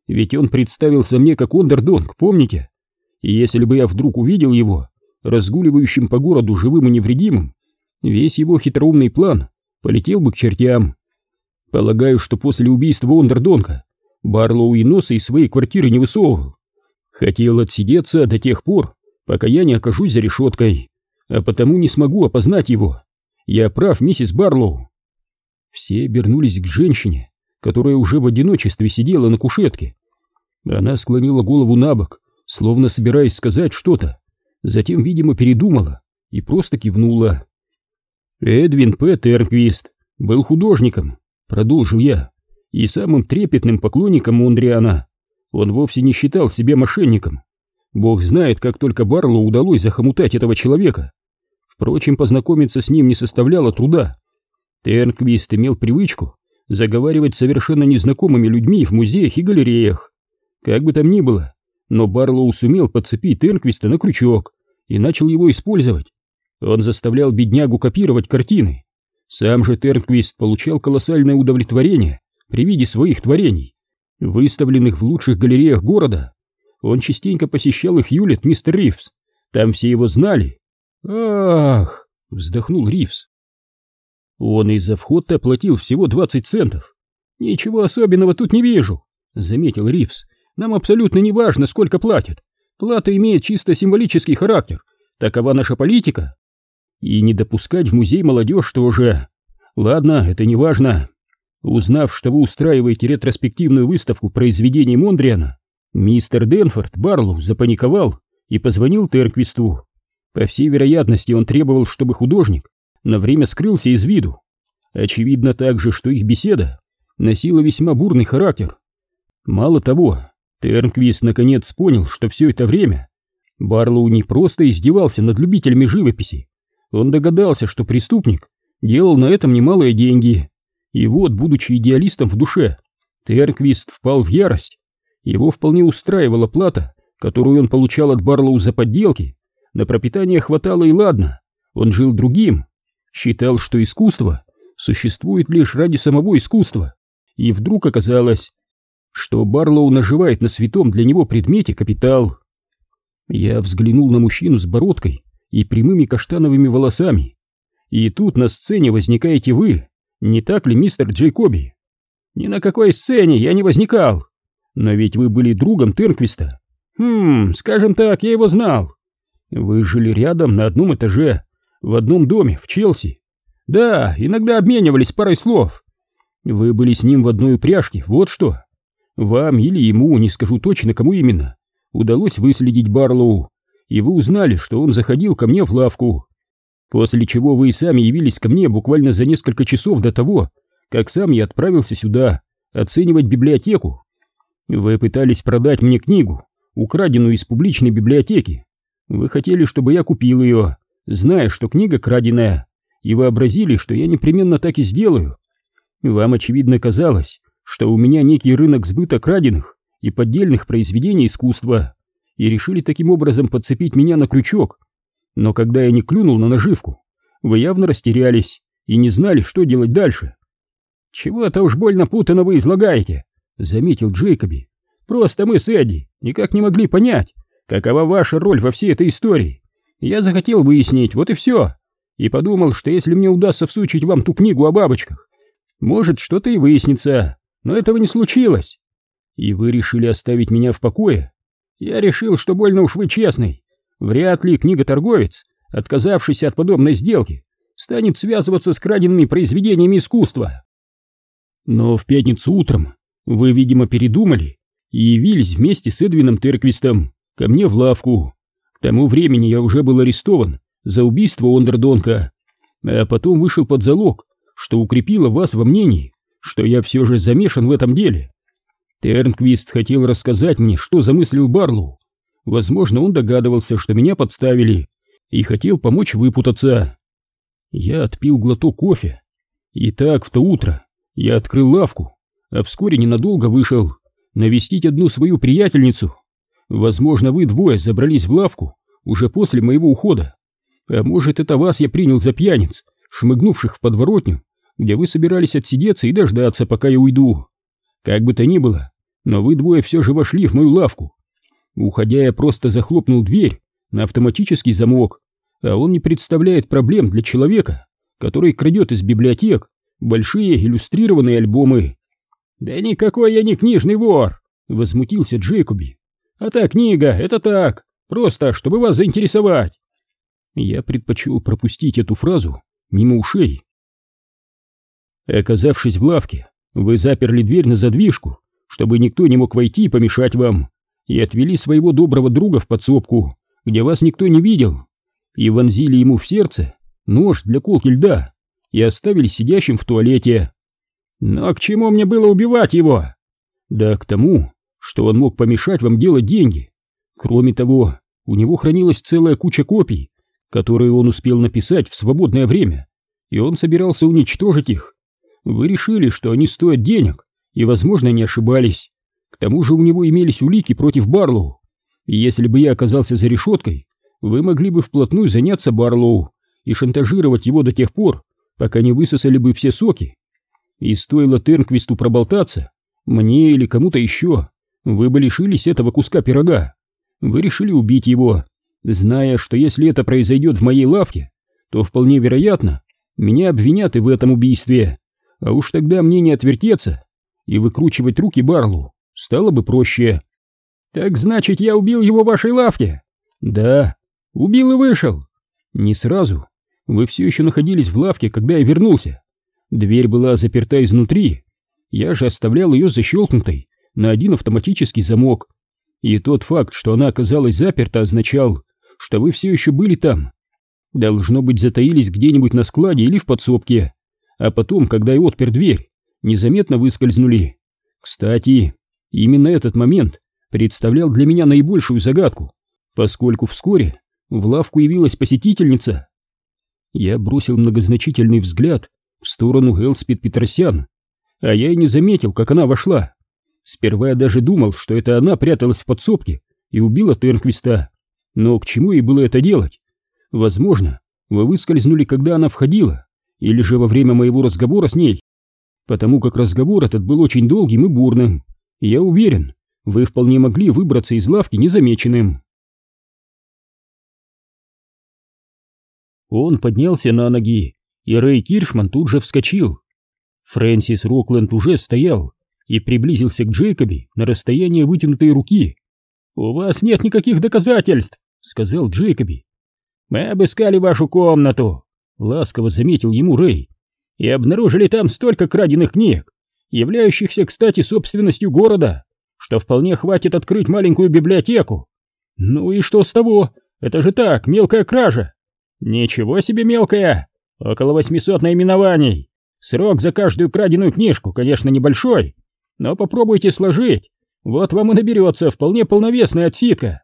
Ведь он представился мне как Ондердонг, помните? И если бы я вдруг увидел его, разгуливающим по городу живым и невредимым, весь его хитроумный план полетел бы к чертям. Полагаю, что после убийства Ондердонга Барлоу и носа из своей квартиры не высовывал. Хотел отсидеться до тех пор, пока я не окажусь за решеткой, а потому не смогу опознать его. Я прав, миссис Барлоу. Все обернулись к женщине, которая уже в одиночестве сидела на кушетке. Она склонила голову на бок, словно собираясь сказать что-то, затем, видимо, передумала и просто кивнула. «Эдвин П. Тернквист был художником», — продолжил я, — «и самым трепетным поклонником Мондриана. Он вовсе не считал себя мошенником. Бог знает, как только Барлу удалось захомутать этого человека. Впрочем, познакомиться с ним не составляло труда. Тернквист имел привычку заговаривать с совершенно незнакомыми людьми в музеях и галереях. Как бы там ни было, но Барлоу сумел подцепить Тернквиста на крючок и начал его использовать. Он заставлял беднягу копировать картины. Сам же Тернквист получал колоссальное удовлетворение при виде своих творений, выставленных в лучших галереях города. Он частенько посещал их Юлит мистер Ривз. Там все его знали. «Ах!» — вздохнул Ривз. Он и за вход-то платил всего 20 центов. Ничего особенного тут не вижу, заметил Ривз. Нам абсолютно не важно, сколько платят. Плата имеет чисто символический характер. Такова наша политика. И не допускать в музей молодежь тоже. Ладно, это не важно. Узнав, что вы устраиваете ретроспективную выставку произведений Мондриана, мистер Денфорд Барлоу запаниковал и позвонил Терквисту. По всей вероятности, он требовал, чтобы художник на время скрылся из виду. Очевидно также, что их беседа носила весьма бурный характер. Мало того, Тернквист наконец понял, что все это время Барлоу не просто издевался над любителями живописи, он догадался, что преступник делал на этом немалые деньги. И вот, будучи идеалистом в душе, Тернквист впал в ярость. Его вполне устраивала плата, которую он получал от Барлоу за подделки. На пропитание хватало и ладно, он жил другим, считал, что искусство существует лишь ради самого искусства, и вдруг оказалось, что Барлоу наживает на святом для него предмете капитал. Я взглянул на мужчину с бородкой и прямыми каштановыми волосами, и тут на сцене возникаете вы, не так ли, мистер Джейкоби? Ни на какой сцене я не возникал, но ведь вы были другом Тернквиста. Хм, скажем так, я его знал. Вы жили рядом на одном этаже, в одном доме, в Челси. Да, иногда обменивались парой слов. Вы были с ним в одной упряжке, вот что. Вам или ему, не скажу точно, кому именно, удалось выследить Барлоу, и вы узнали, что он заходил ко мне в лавку. После чего вы и сами явились ко мне буквально за несколько часов до того, как сам я отправился сюда оценивать библиотеку. Вы пытались продать мне книгу, украденную из публичной библиотеки. Вы хотели, чтобы я купил ее, зная, что книга краденая, и вообразили, что я непременно так и сделаю. Вам, очевидно, казалось, что у меня некий рынок сбыта краденых и поддельных произведений искусства, и решили таким образом подцепить меня на крючок. Но когда я не клюнул на наживку, вы явно растерялись и не знали, что делать дальше. «Чего-то уж больно путано вы излагаете», — заметил Джейкоби. «Просто мы с Эдди никак не могли понять, какова ваша роль во всей этой истории. Я захотел выяснить, вот и все. И подумал, что если мне удастся всучить вам ту книгу о бабочках, может, что-то и выяснится, но этого не случилось. И вы решили оставить меня в покое? Я решил, что больно уж вы честный. Вряд ли книготорговец, отказавшийся от подобной сделки, станет связываться с краденными произведениями искусства. Но в пятницу утром вы, видимо, передумали и явились вместе с Эдвином Терквистом ко мне в лавку. К тому времени я уже был арестован за убийство Ондердонка, а потом вышел под залог, что укрепило вас во мнении, что я все же замешан в этом деле. Тернквист хотел рассказать мне, что замыслил Барлоу. Возможно, он догадывался, что меня подставили, и хотел помочь выпутаться. Я отпил глоток кофе. И так в то утро я открыл лавку, а вскоре ненадолго вышел навестить одну свою приятельницу. Возможно, вы двое забрались в лавку уже после моего ухода. А может, это вас я принял за пьяниц, шмыгнувших в подворотню, где вы собирались отсидеться и дождаться, пока я уйду. Как бы то ни было, но вы двое все же вошли в мою лавку. Уходя, я просто захлопнул дверь на автоматический замок, а он не представляет проблем для человека, который крадет из библиотек большие иллюстрированные альбомы. «Да никакой я не книжный вор!» — возмутился Джейкоби. «А та книга — это так, просто чтобы вас заинтересовать!» Я предпочел пропустить эту фразу мимо ушей. Оказавшись в лавке, вы заперли дверь на задвижку, чтобы никто не мог войти и помешать вам, и отвели своего доброго друга в подсобку, где вас никто не видел, и вонзили ему в сердце нож для колки льда и оставили сидящим в туалете. Но к чему мне было убивать его? Да к тому, что он мог помешать вам делать деньги. Кроме того, у него хранилась целая куча копий, которые он успел написать в свободное время, и он собирался уничтожить их. Вы решили, что они стоят денег, и, возможно, не ошибались. К тому же у него имелись улики против Барлоу. И если бы я оказался за решеткой, вы могли бы вплотную заняться Барлоу и шантажировать его до тех пор, пока не высосали бы все соки. И стоило Тернквисту проболтаться, мне или кому-то еще, вы бы лишились этого куска пирога. Вы решили убить его, зная, что если это произойдет в моей лавке, то вполне вероятно, меня обвинят и в этом убийстве, а уж тогда мне не отвертеться, и выкручивать руки Барлу стало бы проще. Так значит, я убил его в вашей лавке? Да, убил и вышел. Не сразу, вы все еще находились в лавке, когда я вернулся. Дверь была заперта изнутри. Я же оставлял ее защелкнутой на один автоматический замок. И тот факт, что она оказалась заперта, означал, что вы все еще были там. Должно быть, затаились где-нибудь на складе или в подсобке. А потом, когда я отпер дверь, незаметно выскользнули. Кстати, именно этот момент представлял для меня наибольшую загадку, поскольку вскоре в лавку явилась посетительница. Я бросил многозначительный взгляд в сторону Элспид Петросян, а я и не заметил, как она вошла. Сперва я даже думал, что это она пряталась в подсобке и убила Тернквиста. Но к чему ей было это делать? Возможно, вы выскользнули, когда она входила, или же во время моего разговора с ней. Потому как разговор этот был очень долгим и бурным. я уверен, вы вполне могли выбраться из лавки незамеченным. Он поднялся на ноги, и Рэй Киршман тут же вскочил. Фрэнсис Рокленд уже стоял и приблизился к Джейкоби на расстояние вытянутой руки. «У вас нет никаких доказательств», — сказал Джейкоби. «Мы обыскали вашу комнату», — ласково заметил ему Рэй, «и обнаружили там столько краденных книг, являющихся, кстати, собственностью города, что вполне хватит открыть маленькую библиотеку. Ну и что с того? Это же так, мелкая кража. Ничего себе мелкая! Около 800 наименований. Срок за каждую краденую книжку, конечно, небольшой, но попробуйте сложить. Вот вам и наберется вполне полновесная отсидка.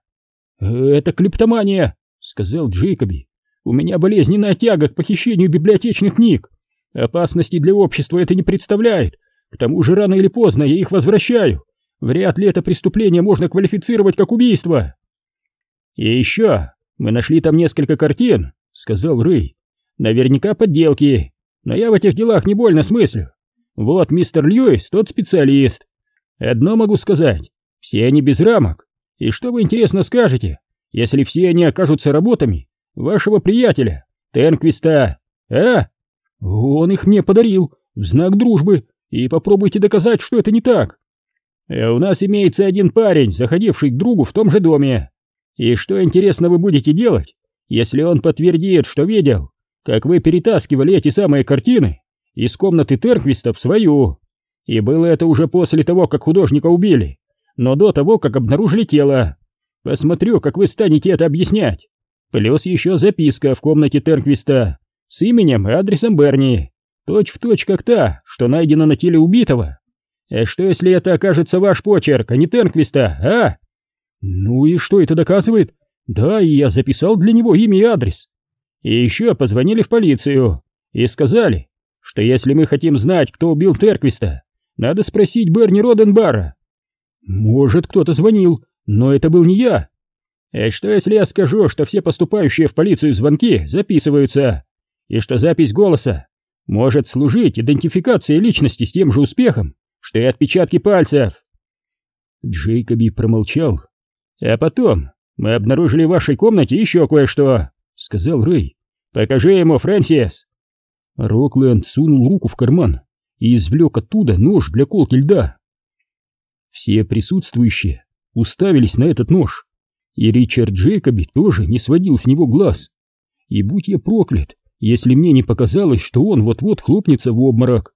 «Это клептомания», — сказал Джейкоби. У меня болезненная тяга к похищению библиотечных книг. Опасности для общества это не представляет. К тому же рано или поздно я их возвращаю. Вряд ли это преступление можно квалифицировать как убийство. И еще, мы нашли там несколько картин, сказал Рэй. Наверняка подделки, но я в этих делах не больно смыслю. Вот мистер Льюис, тот специалист. Одно могу сказать, все они без рамок. И что вы интересно скажете, если все они окажутся работами вашего приятеля, Тенквиста, а? Он их мне подарил в знак дружбы, и попробуйте доказать, что это не так. А у нас имеется один парень, заходивший к другу в том же доме. И что, интересно, вы будете делать, если он подтвердит, что видел, как вы перетаскивали эти самые картины из комнаты Терквиста в свою? И было это уже после того, как художника убили, но до того, как обнаружили тело. Посмотрю, как вы станете это объяснять. Плюс еще записка в комнате Терквиста с именем и адресом Берни, точь в точь как та, что найдена на теле убитого. А что если это окажется ваш почерк, а не Терквиста, а? Ну и что это доказывает? Да, и я записал для него имя и адрес. И еще позвонили в полицию и сказали, что если мы хотим знать, кто убил Терквиста, надо спросить Берни Роденбара. Может, кто-то звонил, но это был не я. А что если я скажу, что все поступающие в полицию звонки записываются, и что запись голоса может служить идентификацией личности с тем же успехом, что и отпечатки пальцев. Джейкоби промолчал. А потом мы обнаружили в вашей комнате еще кое-что, сказал Рэй. Покажи ему, Фрэнсис. Рокленд сунул руку в карман и извлек оттуда нож для колки льда. Все присутствующие уставились на этот нож, и Ричард Джейкоби тоже не сводил с него глаз. И будь я проклят, если мне не показалось, что он вот-вот хлопнется в обморок.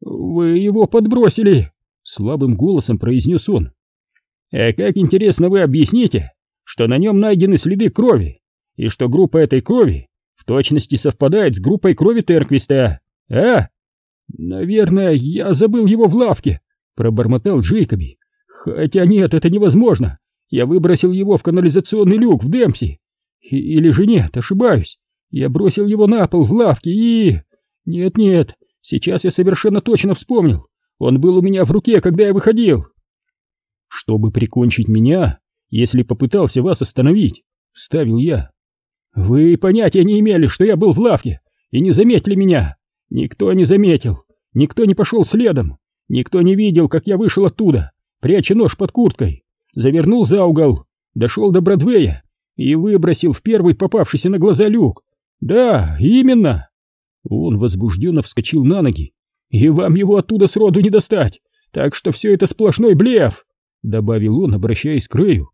«Вы его подбросили!» — слабым голосом произнес он. «А как интересно вы объясните, что на нем найдены следы крови, и что группа этой крови в точности совпадает с группой крови Терквиста, а?» «Наверное, я забыл его в лавке», — пробормотал Джейкоби. «Хотя нет, это невозможно. Я выбросил его в канализационный люк в Демпси. Или же нет, ошибаюсь. Я бросил его на пол в лавке и... Нет-нет, сейчас я совершенно точно вспомнил. Он был у меня в руке, когда я выходил. Чтобы прикончить меня, если попытался вас остановить, вставил я. Вы понятия не имели, что я был в лавке, и не заметили меня. Никто не заметил, никто не пошел следом, никто не видел, как я вышел оттуда, пряча нож под курткой, завернул за угол, дошел до Бродвея и выбросил в первый попавшийся на глаза люк. «Да, именно!» Он возбужденно вскочил на ноги. «И вам его оттуда сроду не достать, так что все это сплошной блеф!» Добавил он, обращаясь к Рэю.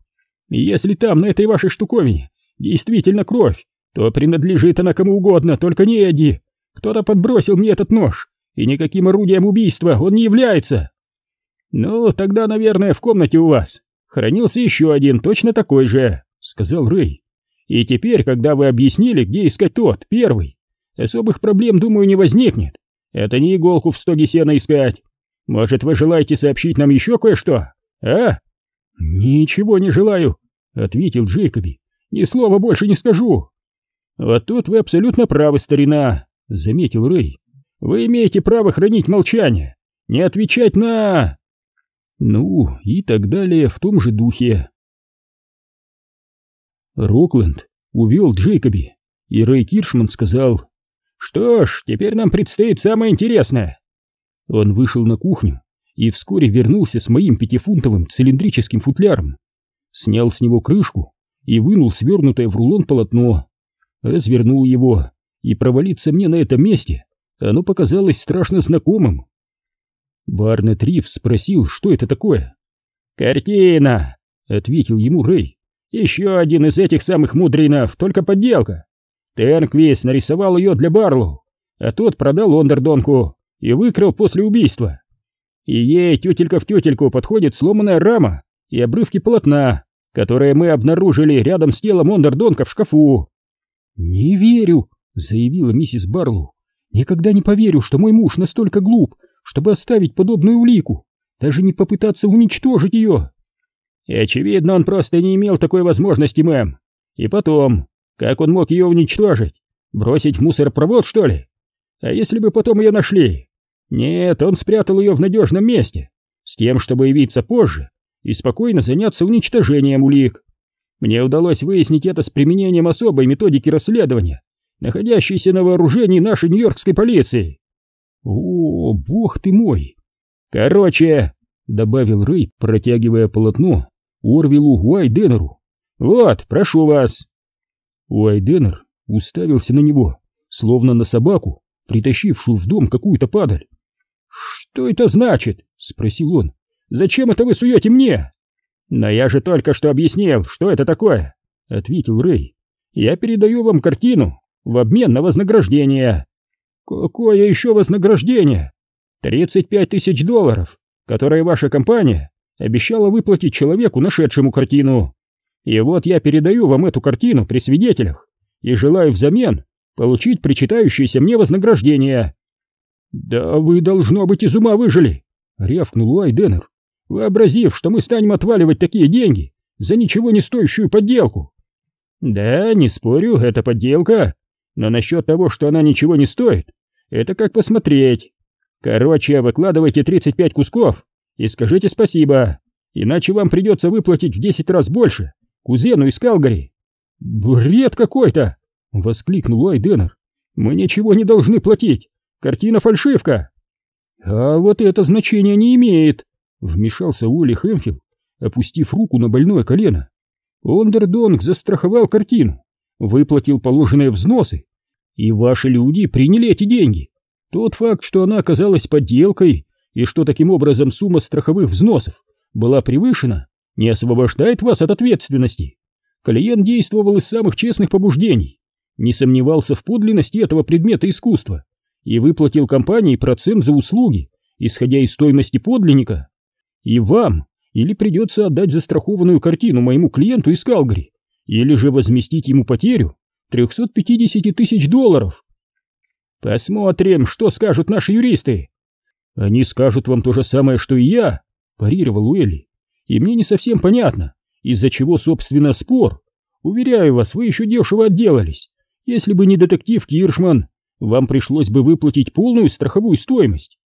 «Если там, на этой вашей штуковине, действительно кровь, то принадлежит она кому угодно, только не Эдди. Кто-то подбросил мне этот нож, и никаким орудием убийства он не является!» «Ну, тогда, наверное, в комнате у вас хранился еще один, точно такой же», — сказал Рэй. И теперь, когда вы объяснили, где искать тот, первый, особых проблем, думаю, не возникнет. Это не иголку в стоге сена искать. Может, вы желаете сообщить нам еще кое-что, а? Ничего не желаю, ответил Джейкоби. Ни слова больше не скажу. Вот тут вы абсолютно правы, старина, заметил Рэй. Вы имеете право хранить молчание, не отвечать на... Ну, и так далее в том же духе. Рокленд увел Джейкоби, и Рэй Киршман сказал, «Что ж, теперь нам предстоит самое интересное». Он вышел на кухню и вскоре вернулся с моим пятифунтовым цилиндрическим футляром, снял с него крышку и вынул свернутое в рулон полотно, развернул его, и провалиться мне на этом месте оно показалось страшно знакомым. Барнет Ривз спросил, что это такое. «Картина!» — ответил ему Рэй. Еще один из этих самых мудринов, только подделка. Тернквист нарисовал ее для Барлоу, а тот продал Ондердонку и выкрал после убийства. И ей тютелька в тютельку подходит сломанная рама и обрывки полотна, которые мы обнаружили рядом с телом Ондердонка в шкафу. «Не верю», — заявила миссис Барлоу. «Никогда не поверю, что мой муж настолько глуп, чтобы оставить подобную улику, даже не попытаться уничтожить ее». И очевидно, он просто не имел такой возможности, мэм. И потом, Как он мог ее уничтожить? Бросить в мусоропровод, что ли? А если бы потом ее нашли? Нет, он спрятал ее в надежном месте, с тем, чтобы явиться позже и спокойно заняться уничтожением улик. Мне удалось выяснить это с применением особой методики расследования, находящейся на вооружении нашей нью-йоркской полиции. О, бог ты мой! Короче, добавил Рэй, протягивая полотно Орвилу Уайденеру. Вот, прошу вас. Уайденер уставился на него, словно на собаку, притащившую в дом какую-то падаль. «Что это значит?» — спросил он. «Зачем это вы суете мне?» «Но я же только что объяснил, что это такое», — ответил Рэй. «Я передаю вам картину в обмен на вознаграждение». «Какое еще вознаграждение?» «Тридцать пять тысяч долларов, которые ваша компания обещала выплатить человеку, нашедшему картину. И вот я передаю вам эту картину при свидетелях и желаю взамен получить причитающееся мне вознаграждение». «Да вы, должно быть, из ума выжили!» — рявкнул Уайденер, вообразив, что мы станем отваливать такие деньги за ничего не стоящую подделку. «Да, не спорю, это подделка, но насчет того, что она ничего не стоит, это как посмотреть. Короче, выкладывайте 35 кусков и скажите спасибо, иначе вам придется выплатить в 10 раз больше кузену из Калгари». «Бред какой-то!» — воскликнул Уайденер. «Мы ничего не должны платить. Картина фальшивка. А вот это значение не имеет, вмешался Уолли Хэмфилл, опустив руку на больное колено. Ондердонг застраховал картину, выплатил положенные взносы, и ваши люди приняли эти деньги. Тот факт, что она оказалась подделкой и что таким образом сумма страховых взносов была превышена, не освобождает вас от ответственности. Клиент действовал из самых честных побуждений, не сомневался в подлинности этого предмета искусства и выплатил компании процент за услуги, исходя из стоимости подлинника. И вам или придется отдать застрахованную картину моему клиенту из Калгари, или же возместить ему потерю 350 тысяч долларов. Посмотрим, что скажут наши юристы. Они скажут вам то же самое, что и я, парировал Уэлли. И мне не совсем понятно, из-за чего, собственно, спор. Уверяю вас, вы еще дешево отделались. Если бы не детектив Киршман, вам пришлось бы выплатить полную страховую стоимость.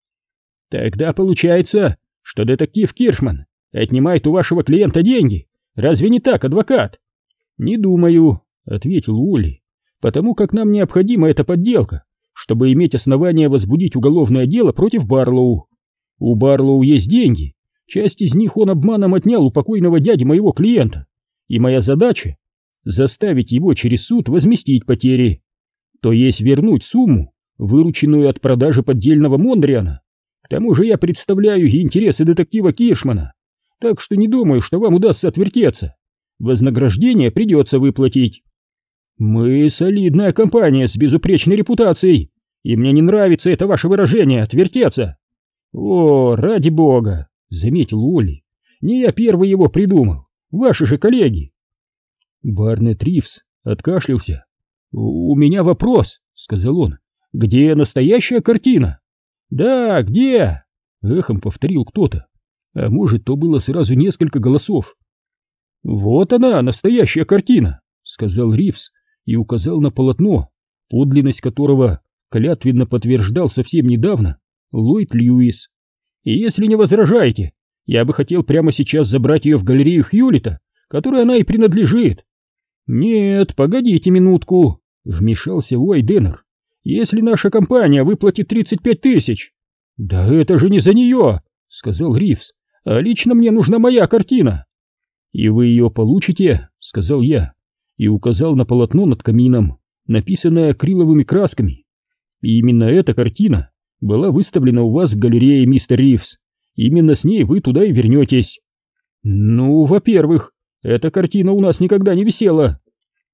Тогда получается, что детектив Киршман отнимает у вашего клиента деньги. Разве не так, адвокат? Не думаю, ответил Уолли, потому как нам необходима эта подделка, чтобы иметь основания возбудить уголовное дело против Барлоу. У Барлоу есть деньги, часть из них он обманом отнял у покойного дяди моего клиента, и моя задача — заставить его через суд возместить потери то есть вернуть сумму, вырученную от продажи поддельного Мондриана. К тому же я представляю интересы детектива Киршмана, так что не думаю, что вам удастся отвертеться. Вознаграждение придется выплатить. Мы солидная компания с безупречной репутацией, и мне не нравится это ваше выражение «отвертеться». О, ради бога, заметил Уолли, не я первый его придумал, ваши же коллеги. Барнет Ривз откашлялся «У меня вопрос», — сказал он. «Где настоящая картина?» «Да, где?» — эхом повторил кто-то. А может, то было сразу несколько голосов. «Вот она, настоящая картина», — сказал Ривз и указал на полотно, подлинность которого клятвенно подтверждал совсем недавно Ллойд Льюис. «И если не возражаете, я бы хотел прямо сейчас забрать ее в галерею Хьюлита, которой она и принадлежит. «Нет, погодите минутку», — вмешался Уайденер. «Если наша компания выплатит 35 тысяч...» «Да это же не за нее», — сказал Ривз. «А лично мне нужна моя картина». «И вы ее получите», — сказал я, и указал на полотно над камином, написанное акриловыми красками. И именно эта картина была выставлена у вас в галерее, мистер Ривз. Именно с ней вы туда и вернетесь. Ну, во-первых, эта картина у нас никогда не висела.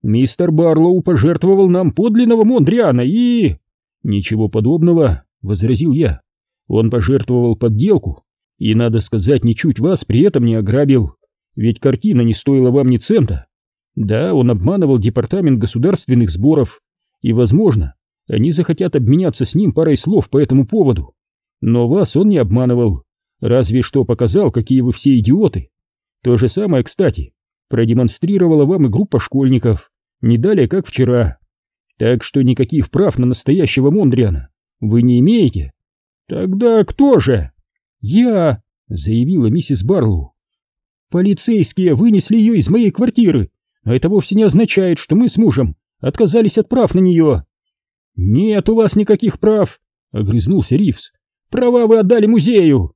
Мистер Барлоу пожертвовал нам подлинного Мондриана и... Ничего подобного, возразил я. Он пожертвовал подделку, и, надо сказать, ничуть вас при этом не ограбил, ведь картина не стоила вам ни цента. Да, он обманывал департамент государственных сборов, и, возможно, они захотят обменяться с ним парой слов по этому поводу. Но вас он не обманывал, разве что показал, какие вы все идиоты. То же самое, кстати, продемонстрировала вам и группа школьников, не далее, как вчера. Так что никаких прав на настоящего Мондриана вы не имеете. Тогда кто же? Я, заявила миссис Барлоу. Полицейские вынесли ее из моей квартиры, но это вовсе не означает, что мы с мужем отказались от прав на нее. Нет у вас никаких прав, огрызнулся Ривз. Права вы отдали музею.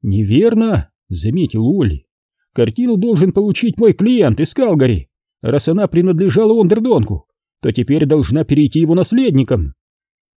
Неверно, заметил Уолли. Картину должен получить мой клиент из Калгари. Раз она принадлежала Ондердонку, то теперь должна перейти его наследникам.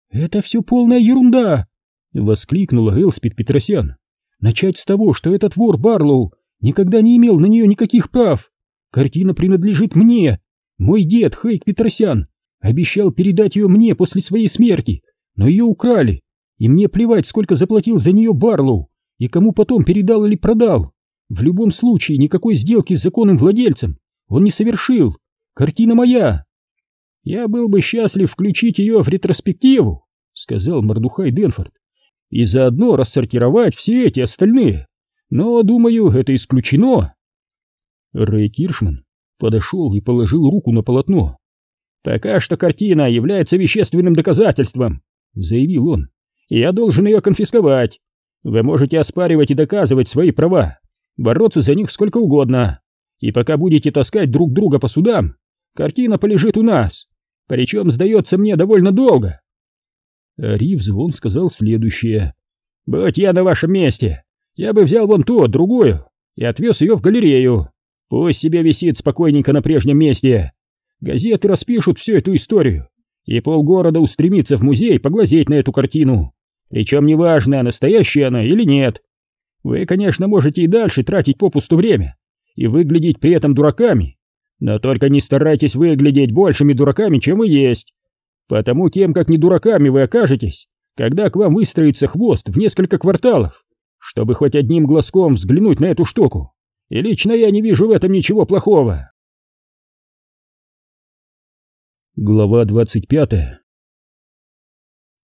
Это все полная ерунда, воскликнула Элспид Петросян. Начать с того, что этот вор Барлоу никогда не имел на нее никаких прав. Картина принадлежит мне. Мой дед, Хейк Петросян, обещал передать ее мне после своей смерти, но ее украли, и мне плевать, сколько заплатил за нее Барлоу и кому потом передал или продал. В любом случае, никакой сделки с законным владельцем он не совершил. Картина моя. Я был бы счастлив включить ее в ретроспективу, сказал Мордухай Денфорд, и заодно рассортировать все эти остальные. Но, думаю, это исключено. Рэй Киршман подошел и положил руку на полотно. «Пока что картина является вещественным доказательством», — заявил он. «Я должен ее конфисковать. Вы можете оспаривать и доказывать свои права, бороться за них сколько угодно. И пока будете таскать друг друга по судам, картина полежит у нас. Причем, сдается мне, довольно долго. А Ривз вон сказал следующее. «Будь я на вашем месте, я бы взял вон ту, другую, и отвез ее в галерею. Пусть себе висит спокойненько на прежнем месте. Газеты распишут всю эту историю, и полгорода устремится в музей поглазеть на эту картину. Причем неважно, настоящая она или нет. Вы, конечно, можете и дальше тратить попусту время и выглядеть при этом дураками, но только не старайтесь выглядеть большими дураками, чем вы есть. Потому кем как не дураками вы окажетесь, когда к вам выстроится хвост в несколько кварталов, чтобы хоть одним глазком взглянуть на эту штуку. И лично я не вижу в этом ничего плохого. Глава двадцать пятая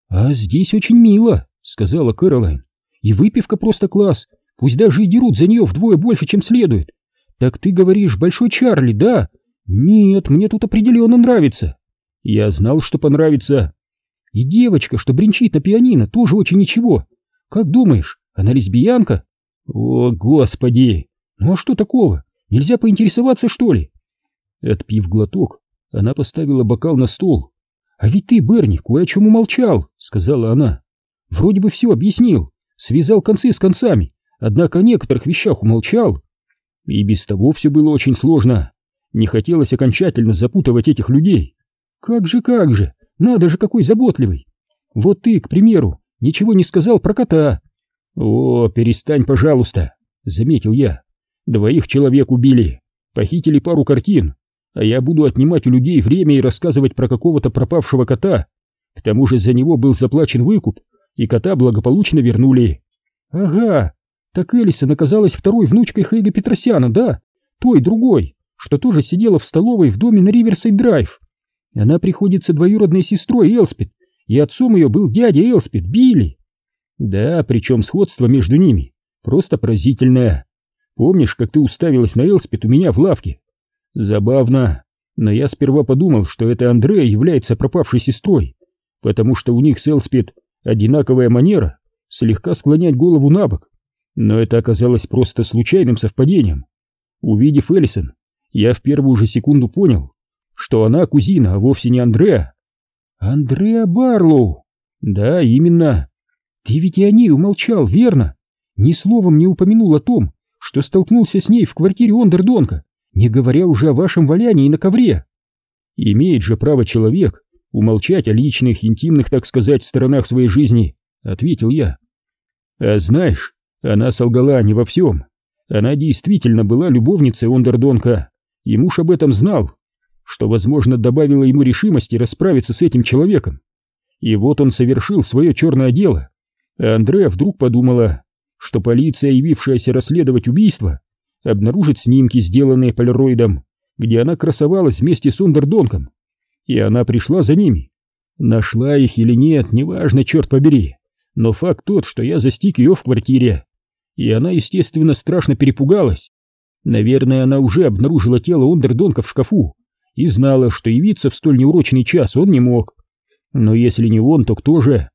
«А здесь очень мило», — сказала Кэролайн. И выпивка просто класс, пусть даже и дерут за нее вдвое больше, чем следует. Так ты говоришь, Большой Чарли, да? Нет, мне тут определенно нравится. Я знал, что понравится. И девочка, что бренчит на пианино, тоже очень ничего. Как думаешь, она лесбиянка? О, господи! Ну а что такого? Нельзя поинтересоваться, что ли? Отпив глоток, она поставила бокал на стол. «А ведь ты, Берни, кое о чем умолчал», — сказала она. «Вроде бы все объяснил, связал концы с концами, однако о некоторых вещах умолчал. И без того все было очень сложно. Не хотелось окончательно запутывать этих людей. Как же, как же, надо же, какой заботливый. Вот ты, к примеру, ничего не сказал про кота. О, перестань, пожалуйста, заметил я. Двоих человек убили, похитили пару картин, а я буду отнимать у людей время и рассказывать про какого-то пропавшего кота. К тому же за него был заплачен выкуп, и кота благополучно вернули. Ага, так Элисон оказалась второй внучкой Хейга Петросяна, да? Той, другой, что тоже сидела в столовой в доме на Риверсайд-драйв. Она приходится двоюродной сестрой Элспид, и отцом ее был дядя Элспид, Билли. Да, причем сходство между ними просто поразительное. Помнишь, как ты уставилась на Элспид у меня в лавке? Забавно, но я сперва подумал, что это Андрея является пропавшей сестрой, потому что у них с Элспид одинаковая манера слегка склонять голову на бок, но это оказалось просто случайным совпадением. Увидев Элисон, я в первую же секунду понял, что она кузина, а вовсе не Андреа. Андреа Барлоу! Да, именно. Ты ведь и о ней умолчал, верно? Ни словом не упомянул о том, что столкнулся с ней в квартире Ондердонка, не говоря уже о вашем валянии на ковре. Имеет же право человек умолчать о личных, интимных, так сказать, сторонах своей жизни, ответил я. А знаешь, она солгала не во всем. Она действительно была любовницей Ондердонка, и муж об этом знал, что, возможно, добавило ему решимости расправиться с этим человеком. И вот он совершил свое черное дело, Андреа вдруг подумала, что полиция, явившаяся расследовать убийство, обнаружит снимки, сделанные полироидом, где она красовалась вместе с Ондердонком, и она пришла за ними. Нашла их или нет, неважно, черт побери, но факт тот, что я застиг ее в квартире, и она, естественно, страшно перепугалась. Наверное, она уже обнаружила тело Ондердонка в шкафу и знала, что явиться в столь неурочный час он не мог. Но если не он, то кто же?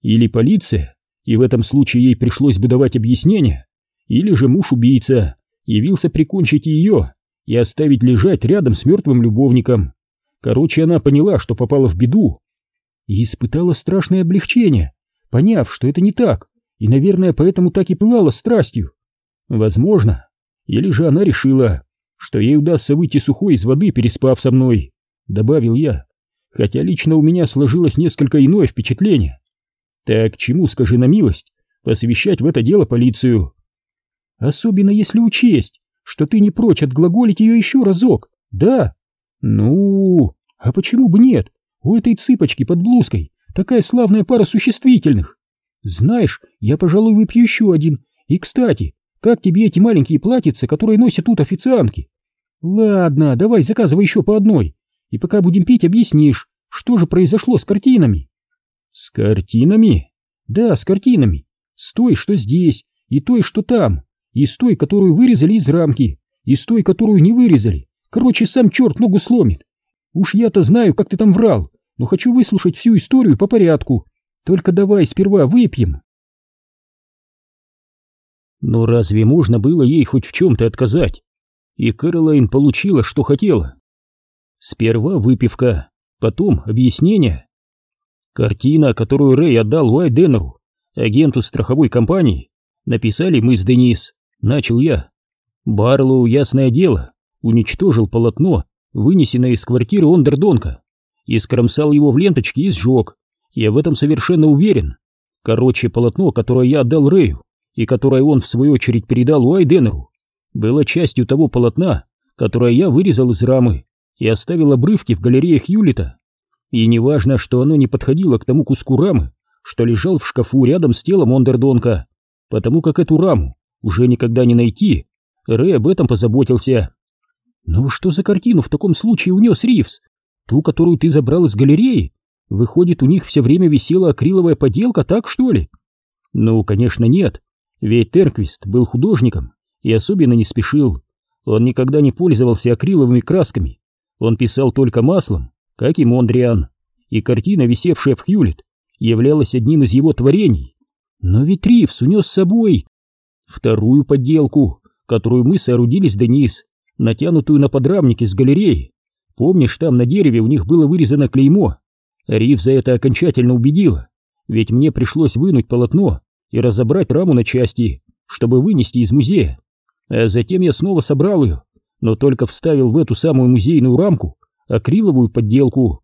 Или полиция, и в этом случае ей пришлось бы давать объяснение, или же муж-убийца явился прикончить ее и оставить лежать рядом с мертвым любовником. Короче, она поняла, что попала в беду, и испытала страшное облегчение, поняв, что это не так, и, наверное, поэтому так и пылала страстью. Возможно. Или же она решила, что ей удастся выйти сухой из воды, переспав со мной, добавил я, хотя лично у меня сложилось несколько иное впечатление. Так чему, скажи на милость, посвящать в это дело полицию? Особенно если учесть, что ты не прочь отглаголить ее еще разок, да? Ну, а почему бы нет? У этой цыпочки под блузкой такая славная пара существительных. Знаешь, я, пожалуй, выпью еще один. И, кстати, как тебе эти маленькие платьица, которые носят тут официантки? Ладно, давай заказывай еще по одной. И пока будем пить, объяснишь, что же произошло с картинами. С картинами? Да, с картинами. С той, что здесь, и той, что там, и с той, которую вырезали из рамки, и с той, которую не вырезали. Короче, сам черт ногу сломит. Уж я-то знаю, как ты там врал, но хочу выслушать всю историю по порядку. Только давай сперва выпьем. Но разве можно было ей хоть в чем-то отказать? И Кэролайн получила, что хотела. Сперва выпивка, потом объяснение. Картина, которую Рэй отдал Уайденеру, агенту страховой компании, написали мы с Денис, начал я. Барлоу, ясное дело, уничтожил полотно, вынесенное из квартиры Ондердонка, и скромсал его в ленточки и сжег. Я в этом совершенно уверен. Короче, полотно, которое я отдал Рэю, и которое он в свою очередь передал Уайденеру, было частью того полотна, которое я вырезал из рамы и оставил обрывки в галереях Юлита. И неважно, что оно не подходило к тому куску рамы, что лежал в шкафу рядом с телом Ондердонка, потому как эту раму уже никогда не найти, Рэй об этом позаботился. «Ну что за картину в таком случае унес Ривз? Ту, которую ты забрал из галереи? Выходит, у них все время висела акриловая поделка, так что ли?» «Ну, конечно, нет. Ведь Терквист был художником и особенно не спешил. Он никогда не пользовался акриловыми красками. Он писал только маслом, как и Мондриан. И картина, висевшая в Хьюлит, являлась одним из его творений. Но ведь Ривз унес с собой вторую подделку, которую мы соорудили с Денис, натянутую на подрамнике с галереи. Помнишь, там на дереве у них было вырезано клеймо? Рив за это окончательно убедила, ведь мне пришлось вынуть полотно и разобрать раму на части, чтобы вынести из музея. А затем я снова собрал ее, но только вставил в эту самую музейную рамку акриловую подделку.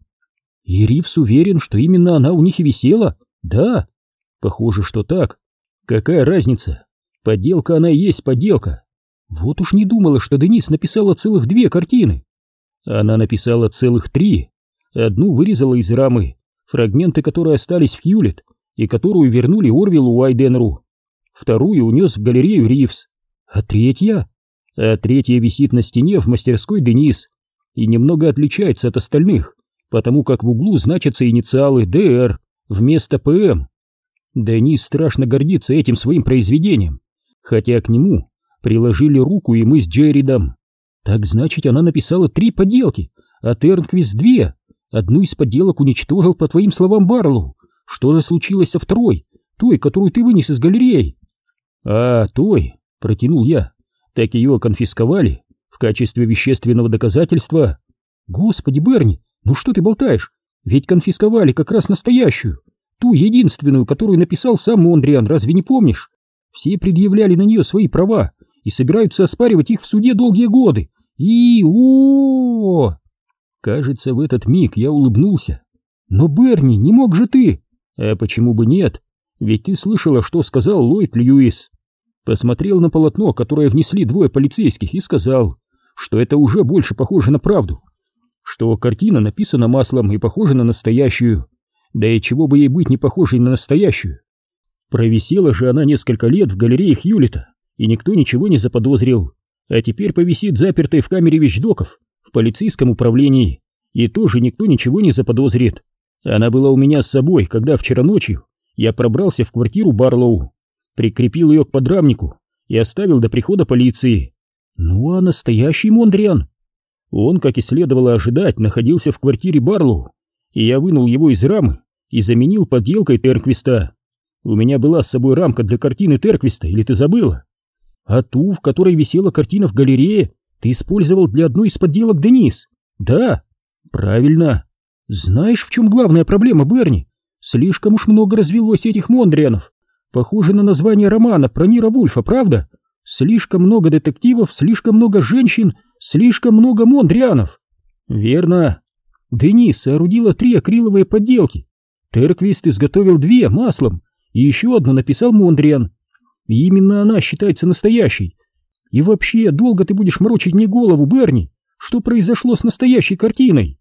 И Ривс уверен, что именно она у них и висела? Да, похоже, что так. Какая разница? Подделка она и есть подделка. Вот уж не думала, что Денис написала целых две картины. Она написала целых три. Одну вырезала из рамы, фрагменты которой остались в Хьюлет, и которую вернули Орвиллу Уайденеру. Вторую унес в галерею Ривз. А третья? А третья висит на стене в мастерской Денис и немного отличается от остальных, потому как в углу значатся инициалы ДР вместо ПМ. Денис страшно гордится этим своим произведением, хотя к нему приложили руку и мы с Джеридом. Так значит, она написала три подделки, а Тернквист две. Одну из подделок уничтожил, по твоим словам, Барлоу. Что же случилось со второй, той, которую ты вынес из галереи? А, той, протянул я. Так ее конфисковали качестве вещественного доказательства. Господи, Берни, ну что ты болтаешь? Ведь конфисковали как раз настоящую, ту единственную, которую написал сам Мондриан, разве не помнишь? Все предъявляли на нее свои права и собираются оспаривать их в суде долгие годы. И о, Кажется, в этот миг я улыбнулся. Но Берни, не мог же ты? А почему бы нет? Ведь ты слышала, что сказал Ллойд Льюис. Посмотрел на полотно, которое внесли двое полицейских, и сказал, что это уже больше похоже на правду. Что картина написана маслом и похожа на настоящую. Да и чего бы ей быть не похожей на настоящую. Провисела же она несколько лет в галерее Хьюлита, и никто ничего не заподозрил. А теперь повисит запертой в камере вещдоков в полицейском управлении, и тоже никто ничего не заподозрит. Она была у меня с собой, когда вчера ночью я пробрался в квартиру Барлоу, прикрепил ее к подрамнику и оставил до прихода полиции. Ну а настоящий Мондриан? Он, как и следовало ожидать, находился в квартире Барлоу, и я вынул его из рамы и заменил подделкой Терквиста. У меня была с собой рамка для картины Терквиста, или ты забыла? А ту, в которой висела картина в галерее, ты использовал для одной из подделок Денис. Да, правильно. Знаешь, в чем главная проблема, Берни? Слишком уж много развелось этих Мондрианов. Похоже на название романа про Нира Вульфа, правда? Слишком много детективов, слишком много женщин, слишком много Мондрианов. Верно. Денис соорудила три акриловые подделки. Терквист изготовил две маслом, и еще одну написал Мондриан. И именно она считается настоящей. И вообще, долго ты будешь морочить мне голову, Берни? Что произошло с настоящей картиной?